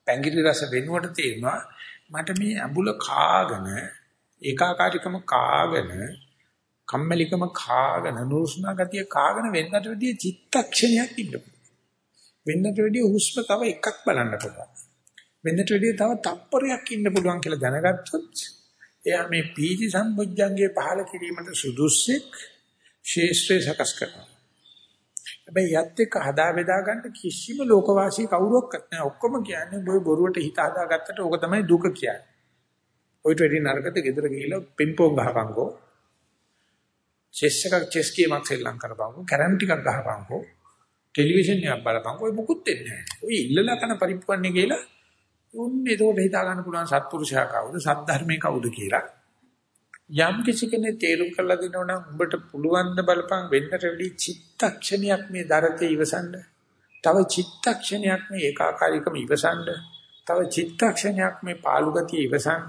පැංගිරි රස වෙනුවට තේරෙනවා මට මේ ඇඹුල කාගෙන ඒකාකාරීකම කාගෙන කම්මැලිකම කාගෙන නුරුස්නා ගතිය කාගෙන වෙන්නට වැඩිය චිත්තක්ෂණයක් ඉන්න වෙන්නට වැඩිය හුස්ම තව එකක් බලන්න පුළුවන්. වෙන්නට වැඩිය තව තප්පරයක් ඉන්න පුළුවන් කියලා දැනගත්තොත් එයා මේ පීති සම්බොජ්ජංගේ පහල කිරීමට සුදුස්සෙක් ශේෂ්ත්‍රේ සකස් කරනවා. හැබැයි යත් එක්ක හදා බෙදා ගන්න කිසිම ලෝකවාසී කවුරක්වත් නැහැ. ඔක්කොම කියන්නේ බොයි බොරුවට හිත හදාගත්තට ඕක තමයි දුක කියන්නේ. ඔයිට වැඩි නරකට ගෙදර ගිහිල්ලා පින්පෝන් ගහපන්කෝ. චෙස් එකක් චෙස් ගේමක් සෙල්ලම් කරපන්කෝ. කැරම් ටිකක් ගහපන්කෝ. ටෙලිවිෂන් එකක් බලපන් ඔය මුකුත් වෙන්නේ නැහැ. ඔය ඉල්ලලා කන පරිප්පුවන්නේ කියලා උන්නේ ඒකට හිතා ගන්න පුළුවන් සත්පුරුෂයා කවුද සද්ධර්මයේ කවුද කියලා. යම් කිසි කෙනෙක් තේරුම් කරලා දෙනවා නම් උඹට පුළුවන් ද බලපන් වෙන්නට වැඩි චිත්තක්ෂණයක් මේ දරතේ ඉවසන්න. තව චිත්තක්ෂණයක් මේ ඒකාකාරීකම ඉවසන්න. තව චිත්තක්ෂණයක් මේ පාළු ගතිය ඉවසන්න.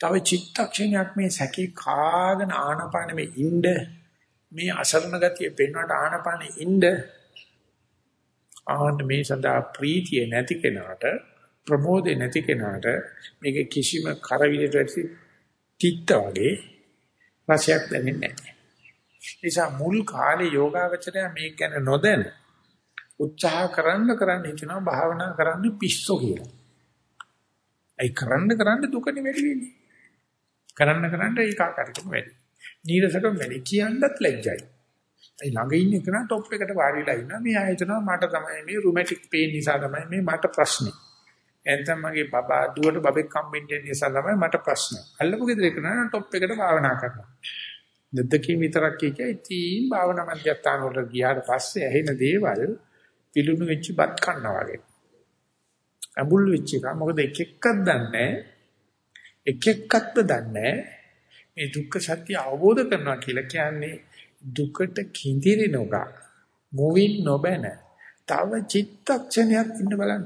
තව චිත්තක්ෂණයක් මේ සැකී කාගෙන ආනපාන මේ ඉන්න මේ අසරණ ගතිය පෙන්වට ආනපාන ඉන්න ආන්න මේ සඳහා ප්‍රීතිය නැති කෙනාට ප්‍රමෝදේ නැති කෙනාට මේක කිසිම කරවිලට ඇති තිත්ත වගේ රසයක් දැනෙන්නේ නැහැ. නිසා මුල් කාලේ යෝගාවචරය මේක ගැන නොදැන උත්සාහ කරන්න කරන්න හිතනවා භාවනා කරන්න පිස්සෝ කියලා. ඒ කරන්න කරන්න දුකනේ වැඩි වෙන්නේ. කරන්න කරන්න ඒකාකාරීකම වැඩි. නීරසකම වැඩි කියන්නත් ලැජ්ජයි. ඒ ළඟ ඉන්න එක නම් টොප් එකට වාඩිලා ඉන්නවා. මේ ආයතනවා මට තමයි මේ රුමැටික් පේන් නිසා තමයි මේ මට ප්‍රශ්නේ. එතන මගේ බබා දුවට බබෙක් කම්බෙන්ට් නිසා තමයි මට ප්‍රශ්න. අල්ලපු ගෙදර එක නම් টොප් එකට භාවනා කරනවා. දෙද්දකින් විතරක් කිය කිය ඉතින් භාවනා මධ්‍යස්ථාන වලට ගියාට පස්සේ ඇහෙන දේවල් පිලුණු වෙච්ච බත් කන්නා වගේ. අඹුල් වෙච්ච එක මොකද එක එකක් දන්නේ එක එකක්ද දන්නේ මේ දුක්ඛ සත්‍ය අවබෝධ කරනවා කියලා කියන්නේ දුකට කිඳිරි නොගා මොවින් නොබැන තව චිත්තක්ෂණයක් ඉන්න බලන්න.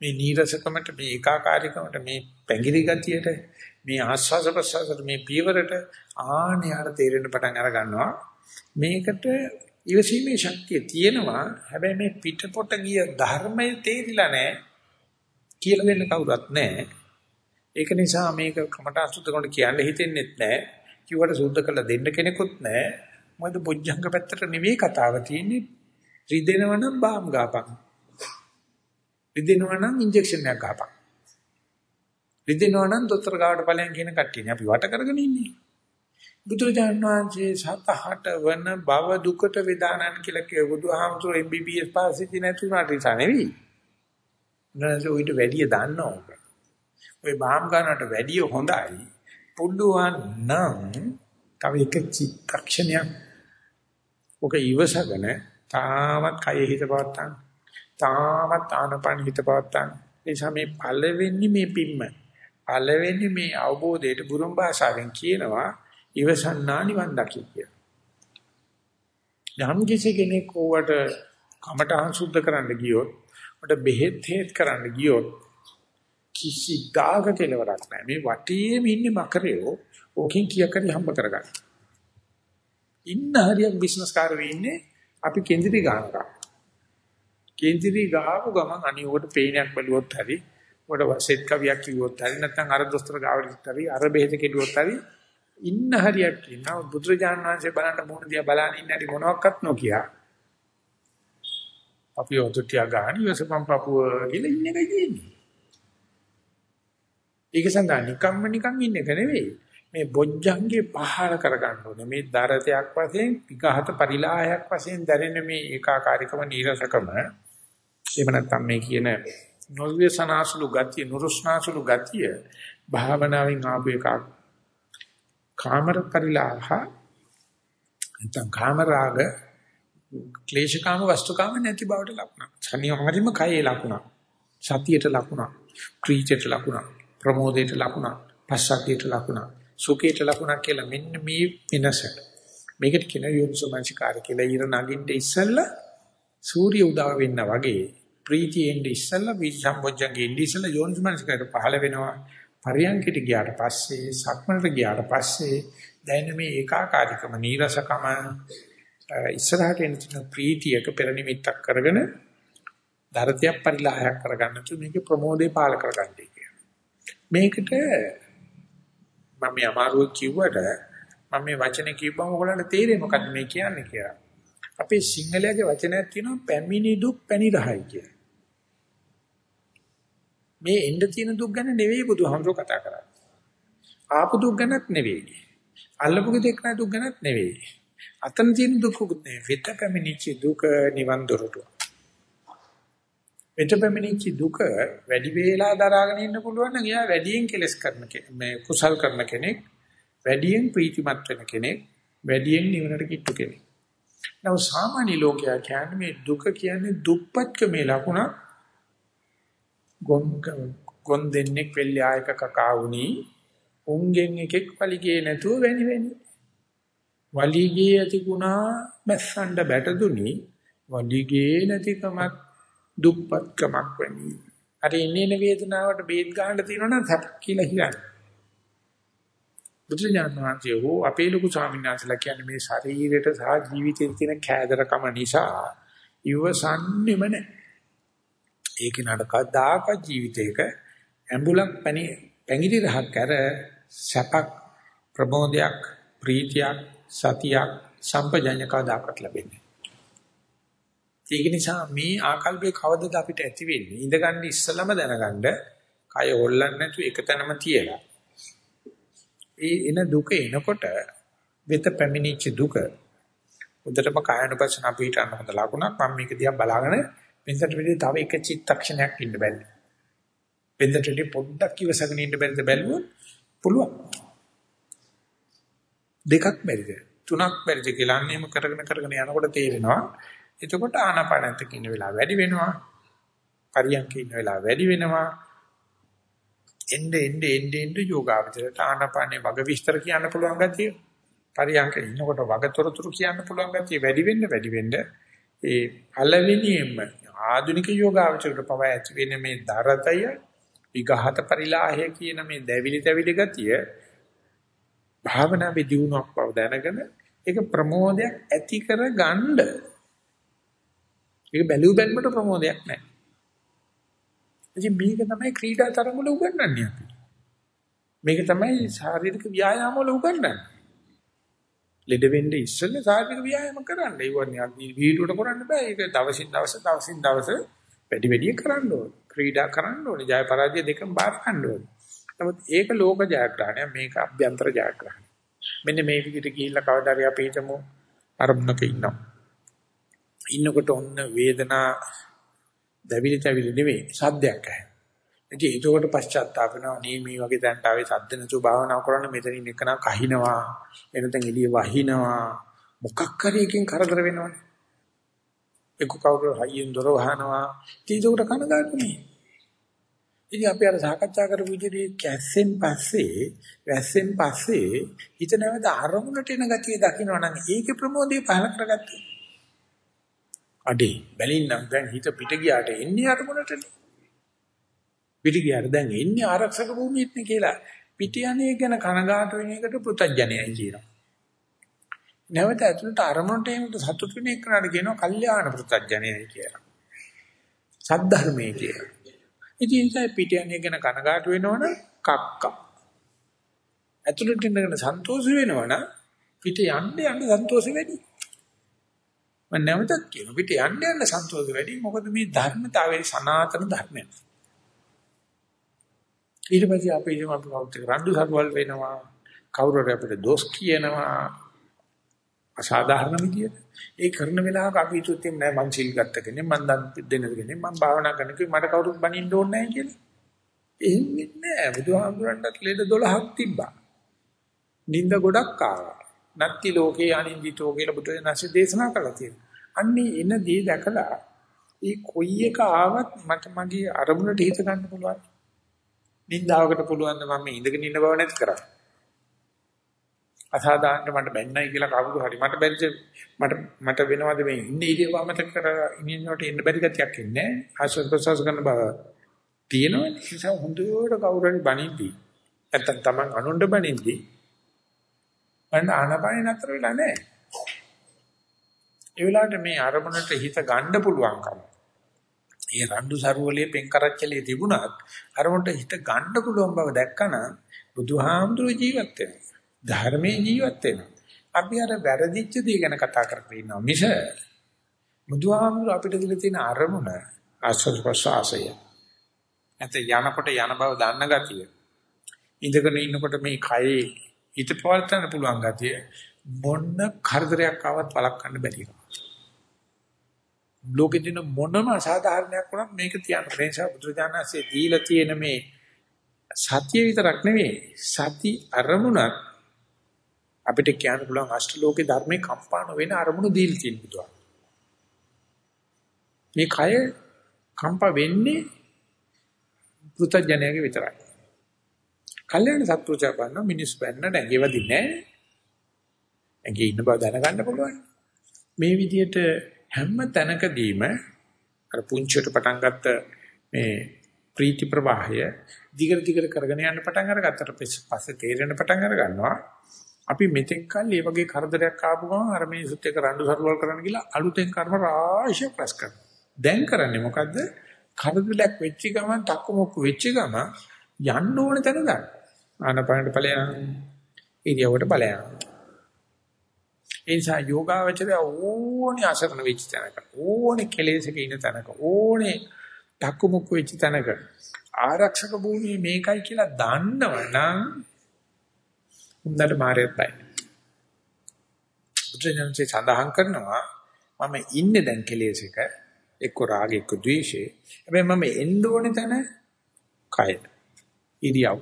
මේ නීරසකමට මේ ඒකාකාරීකමට මේ පැංගිරි ගතියට මේ ආස්වාස ප්‍රසවාසයට මේ පීවරට ආනියාර තේරෙන්න පටන් අර ගන්නවා මේකට ඉවසීමේ ශක්තිය තියෙනවා. හැබැයි මේ පිටපොට ගිය ධර්මයේ තේරිලා නැහැ කියලා දෙන්න කවුරුත් නැහැ. ඒක නිසා මේක කමට අසුද්ධ කරන කියන්න හිතෙන්නෙත් නැහැ. කිව්වට සුද්ධ කරලා දෙන්න කෙනෙකුත් නැහැ මොකද බොජ්ජංග පැත්තට නෙවෙයි කතාව තියෙන්නේ රිදෙනවනම් බාම් ගාපන් රිදෙනවා නම් ඉන්ජෙක්ෂන් එකක් ගහපන්. රිදෙනවා නම් දොස්තර ගාවට ඵලයන් කියන කට්ටියනේ අපි වට කරගෙන ඉන්නේ. බුදුරජාණන් වහන්සේ සතහට වන භව දුකට වේදානන් කියලා කිය බුදුහාමුදුර MBBS පාස් ඉති නැතුණාට නිසා නෙවෙයි. නැසෙ උිට වැඩිය දන්නව. ඔය බාම් ගන්නට වැඩිය හොඳයි. පුළුවන් නම් තව එක චිත්තක්ෂණයක් ඔක ඉවසගෙන තාමත් කයෙ හිත පවත්තන්න. තාමත් ආනපන හිත පවත්තන්න. ඒ නිසා මේ පළවෙනි මේ පිම්ම පළවෙනි මේ අවබෝධයට බුරුම් භාෂාවෙන් කියනවා ඉවසන්නා නිවන් දකි කියලා. යම් කිසි කෙනෙක් ඕවට කමඨහං සුද්ධ කරන්න ගියොත් උඩ බෙහෙත් හේත් කරන්න ගියොත් කිසි දාග කෙලවරක් නැහැ. මේ වටේම ඉන්නේ මකරයෝ ඕකෙන් කීයක්ද හම්බ කරගන්න. ඉන්න හරියක් බිස්නස් කාරයෝ ඉන්නේ අපි කේන්ද්‍රී ගානකම්. කේන්ද්‍රී ගාපු ගමන් අනිවට පේනයක් බැලුවොත් හරි උඩ සෙත් කවියක් කිව්වොත් හරි නැත්නම් අර දොස්තර ගාවට හරි අර බෙහෙත කෙළුවොත් හරි ඉන්න හරියක් ඉන්නවා බුදුරජාණන් වහන්සේ බලන්න මොන දිහා බලන ඉන්න හැටි මොනවත් නොකිය අපි ඔතුටිය ගානි වසපම් පපුව කියලා ඉන්න එකයි තියෙන්නේ ඒක සඳහා නිකම්ම නිකම් ඉන්න එක නෙවෙයි මේ බොජ්ජංගේ පහල කරගන්න ඕනේ මේ දරතයක් වශයෙන් විඝාත පරිලාහයක් වශයෙන් දැනෙන මේ ඒකාකාරීකම නීරසකම එහෙම නැත්නම් මේ කියන නොවිසනාසුළු ගතිය නුරුස්නාසුළු ගතිය භාවනාවෙන් ආපු එකක් කාමර පරිලාහ නැත්නම් කාමරාග ක්ලේශකාම වස්තුකාම නැති බවට ලකුණ. සනියමරිම කයේ ලකුණ. සතියට ලකුණ. ප්‍රීතියට ලකුණ. ප්‍රමෝදයට ලකුණ. පස්සද්ධියට ලකුණ. සුඛයට ලකුණ කියලා මෙන්න මේ වෙනස. මේකට කියන යෝනිසෝමනසිකාරය කියලා ඊර නගින්න ඉස්සෙල්ලා සූර්ය උදා වෙන්න වගේ ප්‍රීතියෙන් ඉස්සෙල්ලා විසම්බොජ්ජංගේ ඉස්සෙල්ලා යෝනිසමනසකට පහළ වෙනවා පරියන්කිට ගියාට පස්සේ සක්මනට ගියාට පස්සේ දැන් මේ ඒකාකාරීකම නීරසකම ඉස්සරහට එන ප්‍රීතියක පෙර නිමිත්තක් කරගෙන ධර්තියක් පරිලාහයක් කරගන්න තු මේක ප්‍රමෝදේ පාල කරගන්නයි කියන්නේ. මේකට මම මේ අමාරුව කිව්වට මම මේ වචනේ කිව්වම ඔයගොල්ලන්ට තේරෙන්නේ මොකක්ද මේ කියන්නේ කියලා. අපේ සිංහලයේ වචනයක් තියෙනවා පැමිණි දුක් පැණි රහයි කියලා. මේ එන්න තියෙන දුක් ගැන නෙවෙයි බුදුහාමුදුරුවෝ කතා කරන්නේ. ආපු දුක් ගැනත් නෙවෙයි. අල්ලපු දෙයක් නැ දුක් ගැනත් නෙවෙයි. අතන තියෙන දුකුත් නෙවෙයි. වෙත පැමිණිච්ච දුක නිවන් දොරටු. වෙත පැමිණිච්ච දුක වැඩි වේලා දරාගෙන ඉන්න පුළුවන් නම් එයා වැඩියෙන් කෙලස් කරන මේ කුසල් කරන කෙනෙක්, වැඩියෙන් ප්‍රීතිමත් වෙන කෙනෙක්, වැඩියෙන් නිවනට කිට්ටු කෙනෙක්. නමුත් සාමාන්‍ය ලෝකයා කියන්නේ මේ දුක කියන්නේ දුප්පත්කමේ ලකුණක් ගොන් දෙන්නෙක් වෙල්ල ආයක කකා වුණි. උන්ගෙන් එකෙක් වලිගේ නැතුව වෙනි වෙනි. වලිගේ ඇතිුණා මැස්සන්ඩ බැටදුනි වලිගේ නැතිකමක් දුප්පත්කමක් වෙනි අර ඉන්නේ වේදනාවට බේත් ගන්න තියෙනවා නම් සැප කියලා හිතන්න. බුදුරජාණන් වහන්සේ හෝ අපේ ලොකු ස්වාමීන් වහන්සේලා කියන්නේ මේ ශරීරයට සහ ජීවිතයට තියෙන කෑදරකම නිසා ඉවසන්නේම නැහැ ඒක නඩ කවදාකවත් ජීවිතේක ඇඹුලක් පැණි පැංගිරි රහක් කර සැපක් ප්‍රබෝධයක් ප්‍රීතියක් සතියක් සම්පජඤ්ඤ කවදාකවත් ලැබෙන්නේ. ඒක නිසා මේ ආකල්පේ කවදද අපිට ඇති වෙන්නේ ඉඳගන්න ඉස්සලම දැනගන්න කය හොල්ලන්නේ නැතු එක තැනම තියලා ඒ එන දුක එනකොට වෙත පැමිණිච්ච දුක උදටම කායනුපස්සන අපිට අන්න හොඳ ලකුණක් මම මේක දිහා බලාගෙන වෙනසට වෙදී තව එක චිත්තක්ෂණයක් ඉන්න බැරි. වෙනසට වෙදී පොඩ්ඩක් ඉවසගෙන ඉන්න බැරිද බැලුවොත් පුළුවන්. දෙකක් බැරිද? තුනක් බැරිද කියලා අන්නේම කරගෙන කරගෙන යනකොට තේරෙනවා. එතකොට ආනාපානත් ඉන්න වෙලාව වැඩි වෙනවා. පරියන්ක ඉන්න වෙලාව වැඩි වෙනවා. එnde ende ende ende යෝගාවචරයට ආනාපානේ වග විස්තර කියන්න පුළුවන් ගැතිය. පරියන්ක ඉන්නකොට වගතොරතුරු කියන්න පුළුවන් ගැතිය වැඩි වෙන්න වැඩි වෙන්න ඒ පළවෙනියෙන්ම ආධුනික යෝගාවචරයට පවා ඇති වෙන මේ දරතය විඝාත පරිලාහය කියන මේ දැවිලි තැවිලි ගතිය භාවනා විදිනුවක් බව දැනගෙන ඒක ප්‍රමෝදයක් ඇති කර ගන්න. ඒක බැලු බැලමට ප්‍රමෝදයක් නැහැ. ඉතින් මේක තමයි ක්‍රීඩා තරඟ වල උගන්වන්නේ අපි. මේක තමයි ශාරීරික ව්‍යායාම වල උගන්වන්නේ. ලෙඩ වෙන්නේ ඉස්සෙල්ලා ශාරීරික ව්‍යායාම කරන්න. ඒ වගේ වීඩියෝට කරන්න බෑ. ඒක දවසින් දවස දවසින් දවස වැඩි වැඩි කරන්න ඕනේ. ක්‍රීඩා කරන්න ඕනේ. ජය පරාජය දෙකම බාර ගන්න ඕනේ. නමුත් ඒක ලෝක ජයග්‍රහණය මේක අභ්‍යන්තර ජයග්‍රහණය. මෙන්න මේ විදිහට ගිහිල්ලා කවදාද අපි හිතමු අරමුණක ඉන්නවා. ඉන්නකොට ඔන්න වේදනා දැවිලි තැවිලි නෙවෙයි සද්දයක් ඇහෙනවා. ඉතින් ඒකට පශ්චාත්තාප වෙනවා නේ මේ වගේ තැනට ආවේ සද්ද නැතුව භාවනා කරන්න මෙතනින් එකන කහිනවා එනතෙන් එළිය වහිනවා මොකක් හරි එකකින් කරදර වෙනවනේ. එක්ක කවුරු හයියෙන් දොර වහනවා. ඉතින් ඒකට කනගාටුනේ. ඉතින් අපි අර සාකච්ඡා කරපු විදිහේ කැස්සෙන් පස්සේ වැස්සෙන් පස්සේ හිත නැවත අරමුණට එන ගතිය දකිනවා නම් ඒකේ ප්‍රමෝදය පහල කරගත්තා. අඩේ බැලින්නම් දැන් හිත පිට ගියාට එන්නේ අරමුණටනේ. පිට ගියාට දැන් එන්නේ ආරක්ෂක භූමියෙත්නේ කියලා. පිට යන්නේ ගැන කනගාටු වෙන එකට පුතඥයයි කියනවා. නැවත ඇතුළට අරමුණට එනකොට සතුට වෙන එකනට කියනවා කල්යාණ පුතඥයයි කියලා. සද්ධර්මයේ කියලා. ඉතින් ඒකයි පිට යන්නේ ගැන කනගාටු වෙනවනම් කක්කා. ඇතුළට ඉඳගෙන සන්තෝෂ වෙනවනම් පිට යන්න යන්න සන්තෝෂ වැඩි. මම නැවතත් කියනවා පිට යන්න යන්න සන්තෝෂ වැඩි මොකද මේ ධර්මතාවයේ සනාතන ධර්මයක්. ඊට පස්සේ අපි ඉතින් අපි කවුරුත් රණ්ඩු සරුවල් වෙනවා කවුරු හරි අපිට දොස් කියනවා අසාධාරණ විදියට ඒ කරන වෙලාවක අපි හිතුවත් නෑ මං සිල් ගත්ත කෙනෙක් මං දන් දෙන්න කෙනෙක් මං භාවනා කරන කෙනෙක් මට කවුරුත් බනින්න ඕනේ නෑ කියලා. එහෙම නෑ බුදුහාමුදුරන්ටත් ලෙඩ 12ක් තිබ්බා. නිନ୍ଦ ගොඩක් ආවා. නත්ති ලෝකේ අනින්දිතෝ කියලා බුදුරජාණන්සේ දේශනා කළා තියෙනවා. අන්නේ එන දේ දැකලා ඒ කොයි එක ආවත් මට මගේ අරමුණට හිත ගන්න පුළුවන්. නින්දාවකට පුළුවන් නම් මම ඉඳගෙන ඉන්න බව නැති කරා. අසාධාරණ මට බැන්නයි කියලා කවුරු හරි මට බැරිද මට මට වෙනවද මේ ඉන්නේ ඉතින් වමතක කර ඉන්නකොට ඉන්න බැරි ගතියක් ඉන්නේ ආශ්වාස ප්‍රශ්වාස කරන බව තියෙනවනේ ඒ නිසා හොඳට කවුරු හරි බනින්දී නැත්තම් Taman අනුණ්ඩ බනින්දී මන්න ආනපානේ නතර වෙලා නැහැ ඒ වෙලාවට මේ අරමුණට හිත ගන්න පුළුවන්කම ඒ රණ්ඩු සරුවලේ පෙන් කරච්චලේ තිබුණත් අරමුණට හිත ගන්න පුළුවන් බව දැක්කම බුදුහාමුදුරු ජීවත් වෙනවා ධර්මයේ ජීවත් වෙනවා. අපි අර වැරදිච්ච දේ ගැන කතා කරගෙන ඉන්නවා මිස බුදුහාමුදුර අපිට දීලා තියෙන අරමුණ ආස්වාද ප්‍රසආසය. නැත්නම් යනකොට යන බව දන්න ගතිය. ඉඳගෙන ඉන්නකොට මේ කයේ හිත පවත්වන්න පුළුවන් ගතිය මොන කරදරයක් ආවත් වළක්වන්න බැරි එකක්. ලෝකෙ දින මොනම අසාධාරණයක් වුණත් මේක තියන්න. ඒ නිසා බුදුරජාණන්සේ දීලා තියෙන මේ සතිය විතරක් නෙවෙයි සති අරමුණක් අපිට කියන්න පුළුවන් අෂ්ටලෝකේ ධර්මයේ කම්පාන වෙන අරමුණු දීලා තියෙන බුදුහා. මේ කය කම්පා වෙන්නේ පුතඥයගේ විතරයි. කල්යාණ සත්පුරුෂය බන්න මිනිස් බන්න නැගෙවදින්නේ නැහැ. ඇඟේ ඉන්න බව දැනගන්න පුළුවන්. මේ විදිහට හැම තැනකදීම අර පුංචියට පටන් ගත්ත මේ ප්‍රීති ප්‍රවාහය දිගට දිගට කරගෙන යන්න පටන් අරගත්තට පස්සේ තේරෙන පටන් අර ගන්නවා අපි මෙතෙක් කල් මේ වගේ කරදරයක් ආපු ගමන් අර මිනිසුත් එක්ක රණ්ඩු සරුවල් කරන්න ගිහලා අලුතෙන් කර්ම රාශියක් රැස් කරනවා. දැන් කරන්නේ මොකද්ද? කරදරයක් වෙච්ච ගමන් තක්කමුක්ක වෙච්ච ගමන් යන්න ඕන තැන ගන්න. ආනපානට ඵලයන් ඉරියවට ඵලයන්. ඒ නිසා යෝගාවචරය ඕනේ අසරණ වෙච්ච තැනක ඕනේ කෙලෙසක ඉන්න තැනක ඕනේ තක්කමුක්ක වෙච්ච තැනක ආරක්ෂක භූමිය මේකයි කියලා දන්නවනම් උන්දට මාරයත් බයි. බුදුරජාණන්සේ සඳහන් කරනවා මම ඉන්නේ දැන් කෙලෙසක එක්ක රාග එක්ක ද්වේෂේ. හැබැයි මම එන්න ඕනේ තැන කය. ඉරියව්.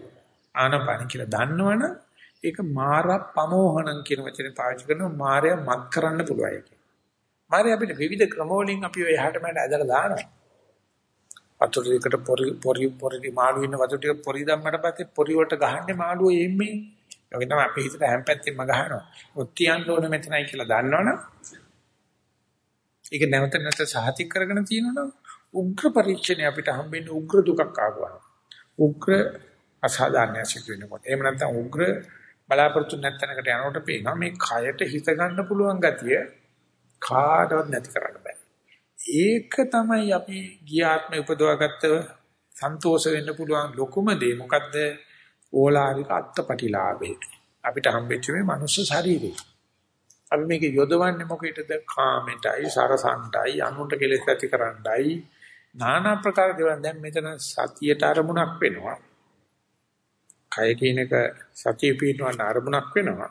ආනපන කියලා දන්නවනම් ඒක මාර පමෝහණං කියන වචනේ පාවිච්චි කරනවා මායя මත් කරන්න පුළුවන් ඒක. මායя අපිට විවිධ ක්‍රම වලින් අපි ඔය එහාට මෙහාට ඇදලා දානවා. වතුර ටිකට පොරි පොරි පොරි මාළු ඉන්න වතුර ටික පොරි දැම්මට පස්සේ පොරි වලට ගහන්නේ මාළුව එන්නේ. ඒක තමයි අපි හිතට හැම පැත්තෙම ගහනවා. ඔත්තියන් ඕන මෙතනයි කියලා දන්නවනම් ඒක නැවත නැවත සහතික කරගෙන තියෙනවනම් උග්‍ර පරීක්ෂණය අපිට හම්බෙන්නේ උග්‍ර දුකක් ආවම. උග්‍ර අසාධාරණයක් සිදු වෙනකොට. එහෙම නැත්නම් උග්‍ර බලාපොරොත්තු නැත්නම්කට යනකොට පේනවා මේ කයට හිත ගන්න පුළුවන් ගතිය කාටවත් නැති කරන්න බෑ. ඒක තමයි අපි ගියාත්ම උපදවාගත්ත සන්තෝෂ වෙන්න පුළුවන් ලොකුම දේ මොකද්ද? ඕලාරික අත්පටිලාභේ. අපිට හම්බෙච්ච මේ මනුස්ස ශරීරය. අපි මේක යොදවන්නේ මොකේද? කාමෙටයි, සරසන්ටයි, අනුන්ට කෙලෙස් ඇති කරන්නයි, নানা ප්‍රකාර දේවල් දැන් මෙතන සතියට අරමුණක් වෙනවා. කය කියනක සතිය පිටවන්න අරමුණක් වෙනවා.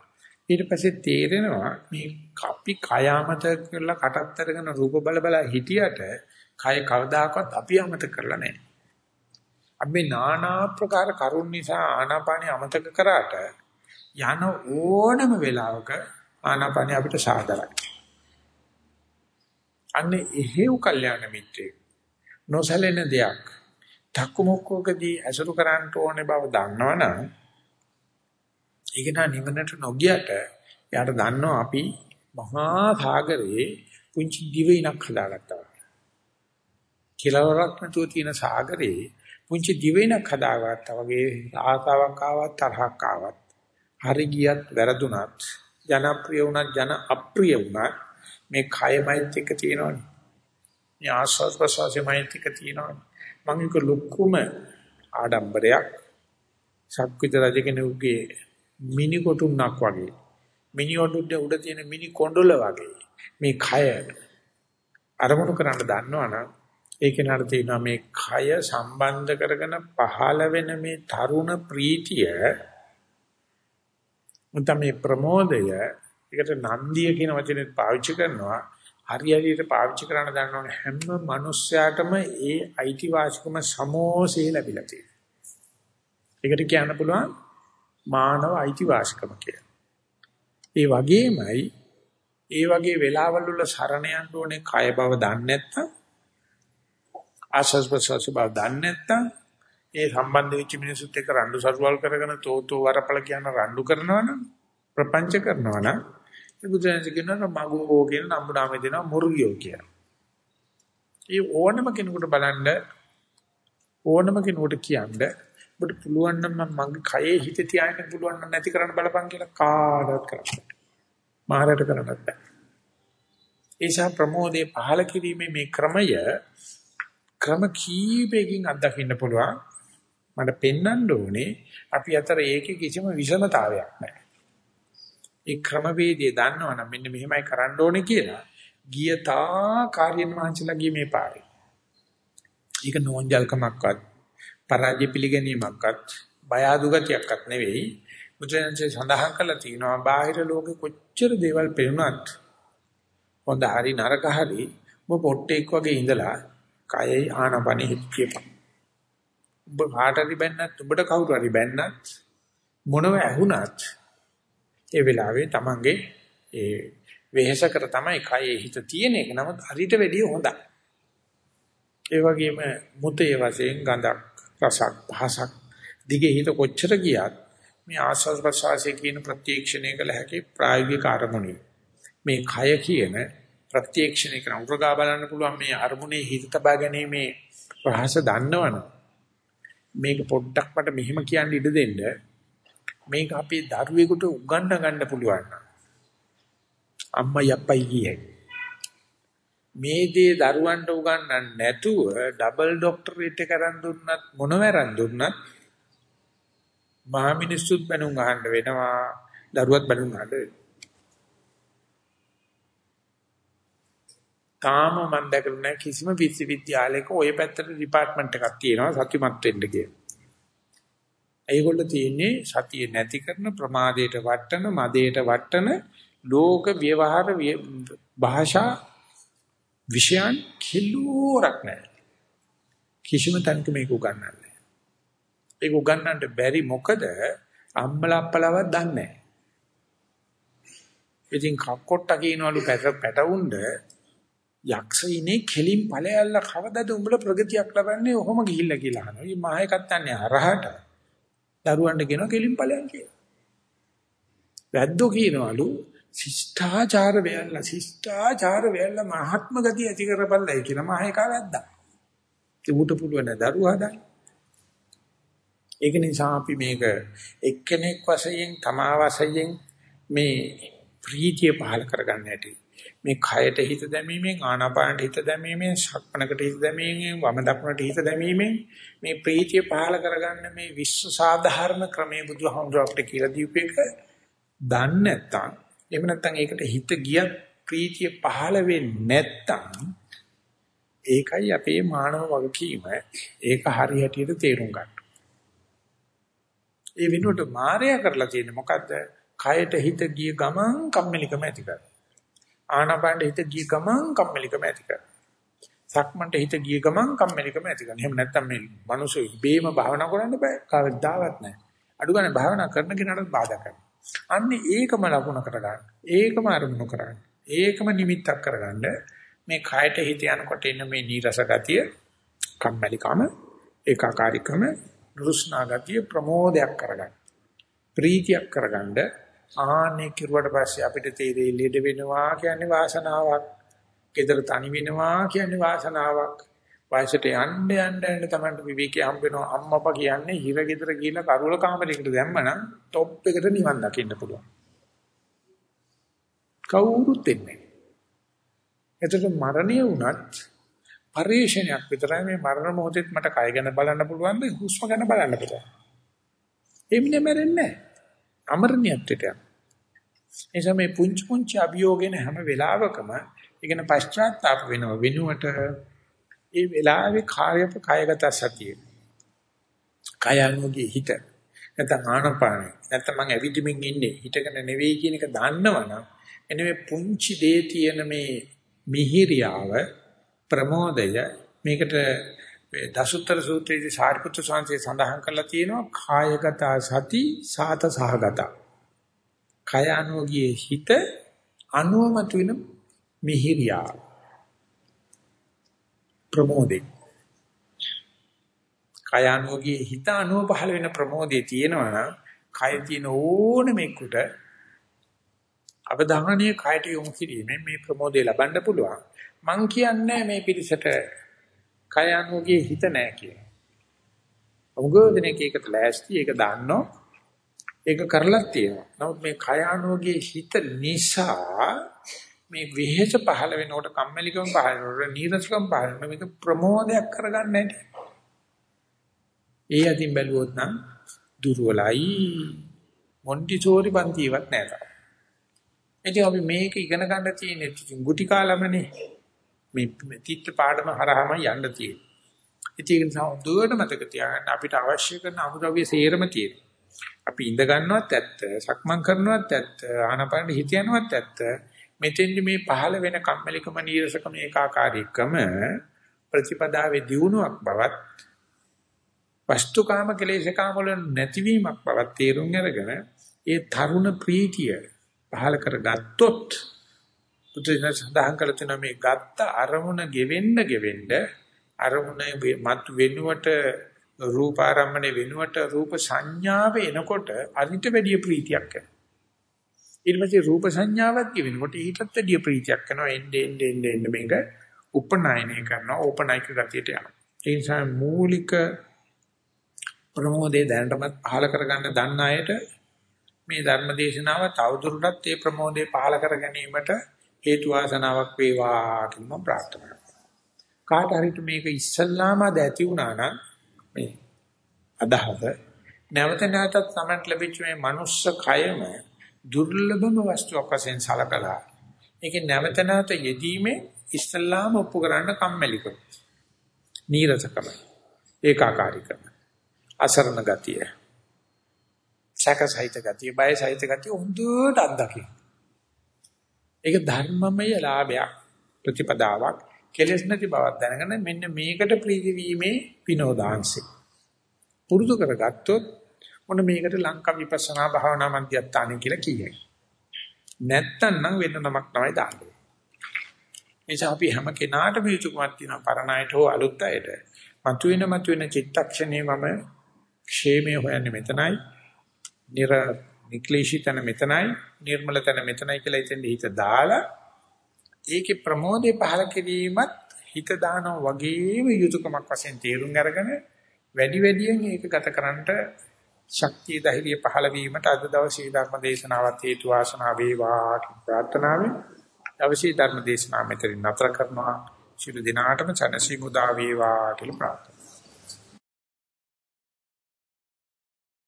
ඊට පස්සේ තේරෙනවා මේ අපි කය අමතක කරලා කටත් අරගෙන රූප බල බල හිටියට කය කවදාකවත් අපි අමතක කරලා නැහැ. අපි নানা ප්‍රකාර කරුණ නිසා ආනාපානිය අමතක කරාට යන ඕනම වෙලාවක ආනාපානිය අපිට සාදරයි. අන්නේ එහෙව් කල්යාණ මිත්‍රයෙක් නොසැලෙන දෙයක් තක්කමුක්කකදී අසුරු කරන්න ඕනේ බව දන්නවනම් ඒක නා නිවනට නොගියට යාට දන්නවා අපි මහා සාගරේ පුංචි දිවයිනක් හදාගත්තා. කිලවරක් නැතුව තියෙන සාගරේ පුංචි දිවයිනක් හදාගත්තා වගේ ආසාවක් ආවත් තරහක් ආවත් හරි ගියත් වැරදුනත් ජනප්‍රිය වුණත් ජන අප්‍රිය වුණත් මේ කයමයිත් එක තියෙනවනේ. මේ ආස්වාද ප්‍රසවාසයමයිත් එක තියෙනවනේ. මම එක ලොකුම ආඩම්බරයක්. සක්විත රජ කෙනෙකුගේ මිනි කොටුන්නක් වගේ. මිනි ඔඩුද්ද උඩ තියෙන මිනි කොණ්ඩල වගේ. මේ කය අරමුණු කරන්න දන්නවනම් ඒක නඩ තියෙනවා මේ කය සම්බන්ධ කරගෙන පහළ වෙන මේ තරුණ ප්‍රීතිය. උන්ට මේ ප්‍රමෝදය. ඒකට නන්දිය කියන වචනේ පාවිච්චි කරනවා. හරියට පාවිච්චි කරන්න දන්නවන හැම මිනිස්යාටම ඒ අයිතිවාසිකම සමෝසේ ලැබිලා තියෙනවා. ඒකට කියන්න පුළුවන් මානව අයිතිවාසිකම කියලා. ඒ වගේමයි ඒ වගේ වෙලාවල් වල සරණ යන්න ඕනේ කය බව දන්නේ නැත්නම් ආශස් ප්‍රසස් බව දන්නේ නැත්නම් ඒ සම්බන්ධ වෙච්ච මිනිසුත් එක්ක රණ්ඩු සරුවල් කරගෙන තෝතෝ වරපල කියන රණ්ඩු කරනවනම් ප්‍රපංච කරනවනම් ඒ බුදුරජාණන් කියනවා මගෝ කියන නම්බුනාමේ දෙනවා මුර්ගියෝ කියලා. ඒ ඕනම කෙනෙකුට බලන්න ඕනම කෙනෙකුට කියන්න ඔබට පුළුවන් නම් මම මගේ කයේ හිත තියාගෙන පුළුවන් නම් නැති කරන්න බලපන් කියලා කාටවත් කරන්න බෑ. මාරයට කරන්නත් බෑ. ඒසා ප්‍රමෝදේ පහල කිරීමේ මේ ක්‍රමය ක්‍රම කීපයකින් අත්දකින්න පුළුවන්. මට පෙන්වන්න ඕනේ අපි අතර ඒකේ කිසිම විෂමතාවයක් නැහැ. ඒ ක්‍රමවේදය දන්නවනම් මෙන්න මෙහෙමයි කරන්න ඕනේ කියලා ගියතා කාර්යන මහන්සිලා ගියේ මේ පාරේ. ඒක නෝන්ජල්කමක්වත් පරාජය පිළිගැනීමක්වත් බය අදුගතියක්වත් නෙවෙයි. මුද්‍රයන්සේ සඳහන් කළා තියෙනවා බාහිර ලෝකෙ කොච්චර දේවල් පෙනුනත් හොඳ හරි නරක හරි ඔබ පොට්ටෙක් වගේ ඉඳලා කයයි ආනපනෙ හිටියපන්. ඔබ කාට හරි බැන්නත් ඔබට කවුරු හරි බැන්නත් මොනව ඇහුණත් ඒ වෙලාවේ Tamange ඒ වෙහෙස කර තමයි කයේ හිත තියෙන එක. නමුත් හරිට වැඩිය හොඳයි. ඒ වගේම මුතේ වශයෙන් ගඳක් රසක් පහසක් දිගේ හිත කොච්චර ගියත් මේ ආස්වාද ප්‍රසවාසයේ කියන ප්‍රත්‍යක්ෂණය කළ හැකි ප්‍රායෝගික අරමුණයි. මේ කය කියන ප්‍රත්‍යක්ෂණය කරන උරගා බලන්න පුළුවන් මේ අරමුණේ හිත තබා ගැනීමේ රහස දන්නවනම් මේක පොඩ්ඩක් මට මෙහෙම කියන්න ඉඩ දෙන්න මේක අපේ දරුවෙකුට උගන්ව ගන්න පුළුවන් අම්මයි අප්පයි කියයි. මේ දේ දරුවන්ට උගන්වන්න නැතුව ඩබල් ડોක්ටරේට් කරන් දුන්නත් මොනවරන් දුන්නත් මහා මිනිස්සුත් බැනුම් අහන්න වෙනවා දරුවත් බැනුම් අහන්න වෙනවා. තාම මම දැකලා නැහැ කිසිම විශ්වවිද්‍යාලයක ওই පැත්තට ডিপার্টমেন্ট එකක් තියෙනවා සතුටුමත් වෙන්න කියලා. ඒගොල්ලෝ තියෙන්නේ සතිය නැති කරන ප්‍රමාදයට වටන මදයට වටන ලෝක ව්‍යවහාර භාෂා විෂයන් කිලෝරක් නැහැ. කිසිම තැනක මේක උගන්වන්නේ නැහැ. ඒක උගන්වන්නට බැරි මොකද අම්මලා අප්පලාවත් දන්නේ නැහැ. ඉතින් කක්කොට්ට කියනවලු පැටවුන්ඩ යක්ෂයිනේ කෙලින් ඵලයල්ල කවදද උඹල ප්‍රගතියක් ලබන්නේ ඔහොම ගිහිල්ලා කියලා අහනවා. මේ මහ එකක් තන්නේ හරහට. දරුවන්ට කියනවා කෙලින් ඵලයන් කියලා. වැද්දෝ කියනවලු ශිෂ්ටාචාර වෙයල්ලා ශිෂ්ටාචාර වෙයල්ලා මහත්ම ගතිය ඇති කරපළයි කියලා මහ එක වැද්දා. ඒ උට පුළුවන් දරුවා හදන්න. ඒක නිසා අපි මේක එක්කෙනෙක් වශයෙන් තමා වශයෙන් මේ ප්‍රීතිය පහල කරගන්න ඇති. මේ කයට හිත දැමීමෙන් ආනාපානට හිත දැමීමෙන් ශක්මනකට හිත දැමීමෙන් වම දකුණට හිත දැමීමෙන් මේ ප්‍රීතිය පහල කරගන්න මේ විශ්ව සාධාරණ ක්‍රමයේ බුදුහාමුදුර අපිට කියලා දීපේක දන්නේ නැත්තම් එහෙම නැත්තම් ඒකට හිත ගියත් ප්‍රීතිය පහල වෙන්නේ නැත්තම් ඒකයි අපේ මානව වගකීම ඒක හරියටියට තේරුම් ගන්න. ඒ වෙනුවට මායя කරලා තියෙන්නේ මොකද්ද? කයට හිත ගිය ගමන් කම්මැලිකම ඇති කරනවා. ආනාපානට හිත ගිය ගමන් කම්මැලිකම ඇති කරනවා. සක්මන්ට හිත ගිය ගමන් කම්මැලිකම ඇති කරනවා. එහෙම නැත්නම් මේ මිනිස්සු ඉබේම භාවනා කරන්න බෑ. කවදාවත් නැහැ. අඩු ගන්න භාවනා කරන කෙනාට බාධා කරනවා. අන්නේ ඒකම ලකුණ කරගන්න. ඒකම අරමුණු කරගන්න. ඒකම නිමිත්තක් කරගන්න. මේ කයට හිත යනකොට එන මේ නීරස ගතිය, කම්මැලිකම, ඒකාකාරීකම, නුරුස්නා ගතිය ප්‍රමෝදයක් කරගන්න. ප්‍රීතියක් කරගන්න ආන්නේ කිරුවට පස්සේ අපිට තේරෙයි ලෙඩ වෙනවා කියන්නේ වාසනාවක්. gedara තනි වෙනවා කියන්නේ වාසනාවක්. වයසට යන්න යන්න යන්න තමයි විවේකී හම්බ වෙනවා. අම්මපා කියන්නේ හිර gedara ගිහිල්ලා කරුවල කාමරයකට දැම්මනම් টොප් එකට නිවන් දකින්න පුළුවන්. කවුරුත් එන්නේ. එතකොට මරණය වුණත් පරිශ්‍රණයක් විතරයි මේ මරණ මොහොතෙත් මට කය ගැන බලන්න පුළුවන් ද හුස්ම ගැන බලන්න පුළුවන්. එන්නේ මැරෙන්නේ නැහැ. අමරණියත්වයට යන. එනිසා මේ පුංචි පුංචි අභියෝගන හැම වෙලාවකම ඉගෙන පශ්චාත්තාප වෙනව වෙනුවට ඒ වෙලාවේ කාර්ය කායගත සතිය. කයනුගේ හිත. නැත්නම් ආනපාන. නැත්නම් මං ඇවිදින්මින් ඉන්නේ හිතගෙන නෙවෙයි කියන එක දන්නවනම් එනේ මේ පුංචි දේ තියෙන මේ මිහිරියාව ප්‍රමෝදය මේකට දසුත්තර සූත්‍රයේදී සාරිපුත්‍ර ස්වාමීන් සඳහන් කරලා තියෙනවා කායගත සති සාත සහගත. කය අනුගියේ හිත අනුමත වෙන මිහිරියා ප්‍රමෝදේ. කය අනුගියේ හිත අනුව පහළ වෙන ප්‍රමෝදේ තියෙනවා නම් කය තියෙන ඕනම එකට අවධානය කයට යොමු කිරීමෙන් මේ ප්‍රමෝදේ ලබන්න පුළුවන්. මං කියන්නේ මේ පිරිසට කය අනුගේ හිත නැහැ කියලා. උගෝදෙනෙක් ඒකට ලෑස්ති ඒක දන්නෝ ඒක කරලා තියෙනවා. නමුත් මේ කය අනුගේ හිත නිසා මේ විහෙස පහළ වෙනකොට කම්මැලිකම පහළ වෙනකොට නීරසකම පහළ වෙනකොට මේක ප්‍රමෝදයක් කරගන්න නැටි. ඒ අතින් බැලුවොත් නම් දුර්වලයි මොන්ටිසෝරි පන්තිවත් නැහැ. ඉතින් අපි මේක ඉගෙන ගන්න තියෙන්නේ ගුටි කාලමනේ. මේ තිත්ත පාඩම හරහාම යන්න තියෙන්නේ. ඒක නිසා හොඳට මතක තියාගන්න අපිට අවශ්‍ය කරන අමුද්‍රව්‍ය සේරම තියෙනවා. අපි ඉඳ ගන්නවත් ඇත්ත, සක්මන් කරනවත් ඇත්ත, ආනපන හිත යනවත් ඇත්ත. මෙතෙන්දි මේ පහළ වෙන කම්මැලිකම නීරසකම ඒකාකාරීකම ප්‍රතිපදාවේ දියුණුවක් බවත් වස්තුකාම කෙලෙසකාම වල නැතිවීමක් බවත් තේරුම් අරගෙන ඒ තරුණ ප්‍රීතිය පහළ කරගත්තොත් බුදුසසුන සඳහන් කළ තුන මේ ගත්ත අරමුණ ගෙවෙන්න ගෙවෙන්න අරමුණ මත් වෙනුවට රූප ආරම්මණය වෙනුවට රූප සංඥාව එනකොට අනිත් වැඩිය ප්‍රීතියක් එනවා. ඊට පස්සේ රූප සංඥාවක් ගෙවෙනකොට ඊටත් වැඩිය ප්‍රීතියක් එනවා. එන්නේ එන්නේ එන්නේ මේක උපනායනය කරනවා. ඕපනායක ගතියට යනවා. ඒ නිසා මූලික ප්‍රමෝදේ දැනටමත් පහල කරගන්න දන්න අයට මේ ධර්ම දේශනාව තවදුරටත් ඒ ප්‍රමෝදේ පහල කර ගැනීමට හේතු වාසනාවක් වේවා කියලා මම ප්‍රාර්ථනා කරනවා. කාට හරිට මේක ඉස්සල්ලාම දැති වුණා නම් මේ අදහස නැවත නැවතත් සමන්ට ලැබිච්ච මේ මනුස්ස කයම දුර්ලභම වස්තුවක් වශයෙන් සලකලා ඒක නැවත නැවත යෙදීමේ ඉස්සල්ලාම ඔප්පු කරන්න කම්මැලිකම. නීරසකම. ඒකාකාරීකම. අසරණ ගතිය. සැකසහිත ගතිය, බයසහිත ගතිය හොඳට අත්දකින්න. ඒක ධර්මමය ලාභයක් ප්‍රතිපදාවක් කෙලෙස් නැති බවක් දැනගෙන මෙන්න මේකට ප්‍රීති වීමේ විනෝදාංශය. පුරුදු කරගත්තොත් මොන මේකට ලංකා විපස්සනා භාවනා මධ්‍යස්ථානෙ කියලා කියයි. නැත්තම් නම් වෙන නමක් තමයි දාන්නේ. එනිසා අපි හැම කෙනාටම යුතුයකමක් තියෙනවා පරණයට හෝ අලුත් අයට. මතුවෙන මතුවෙන චිත්තක්ෂණේ මම ക്ഷേමයේ හොයන්නේ මෙතනයි. නිර නික්ලේශිතන මෙතනයි, නිර්මල තන මෙතනයි කියලා ඉතින් හිත දාලා ඒකේ ප්‍රමෝදේ පහල කිරීමත් හිත දානවා වගේම යුතුයකමක් වශයෙන් තේරුම් අරගෙන වැඩි වැඩියෙන් ඒක ගත කරන්නට ශක්තිය ධෛර්යය පහළ වීමට අද දවසේ ධර්ම දේශනාවත් හේතු වාසනා වේවා කියන ප්‍රාර්ථනාවෙන් දවසේ ධර්ම දේශනාව මෙතනින් නතර කරනවා. ශිළු දිනාටම සනසි මුදා වේවා කියලා ප්‍රාර්ථනා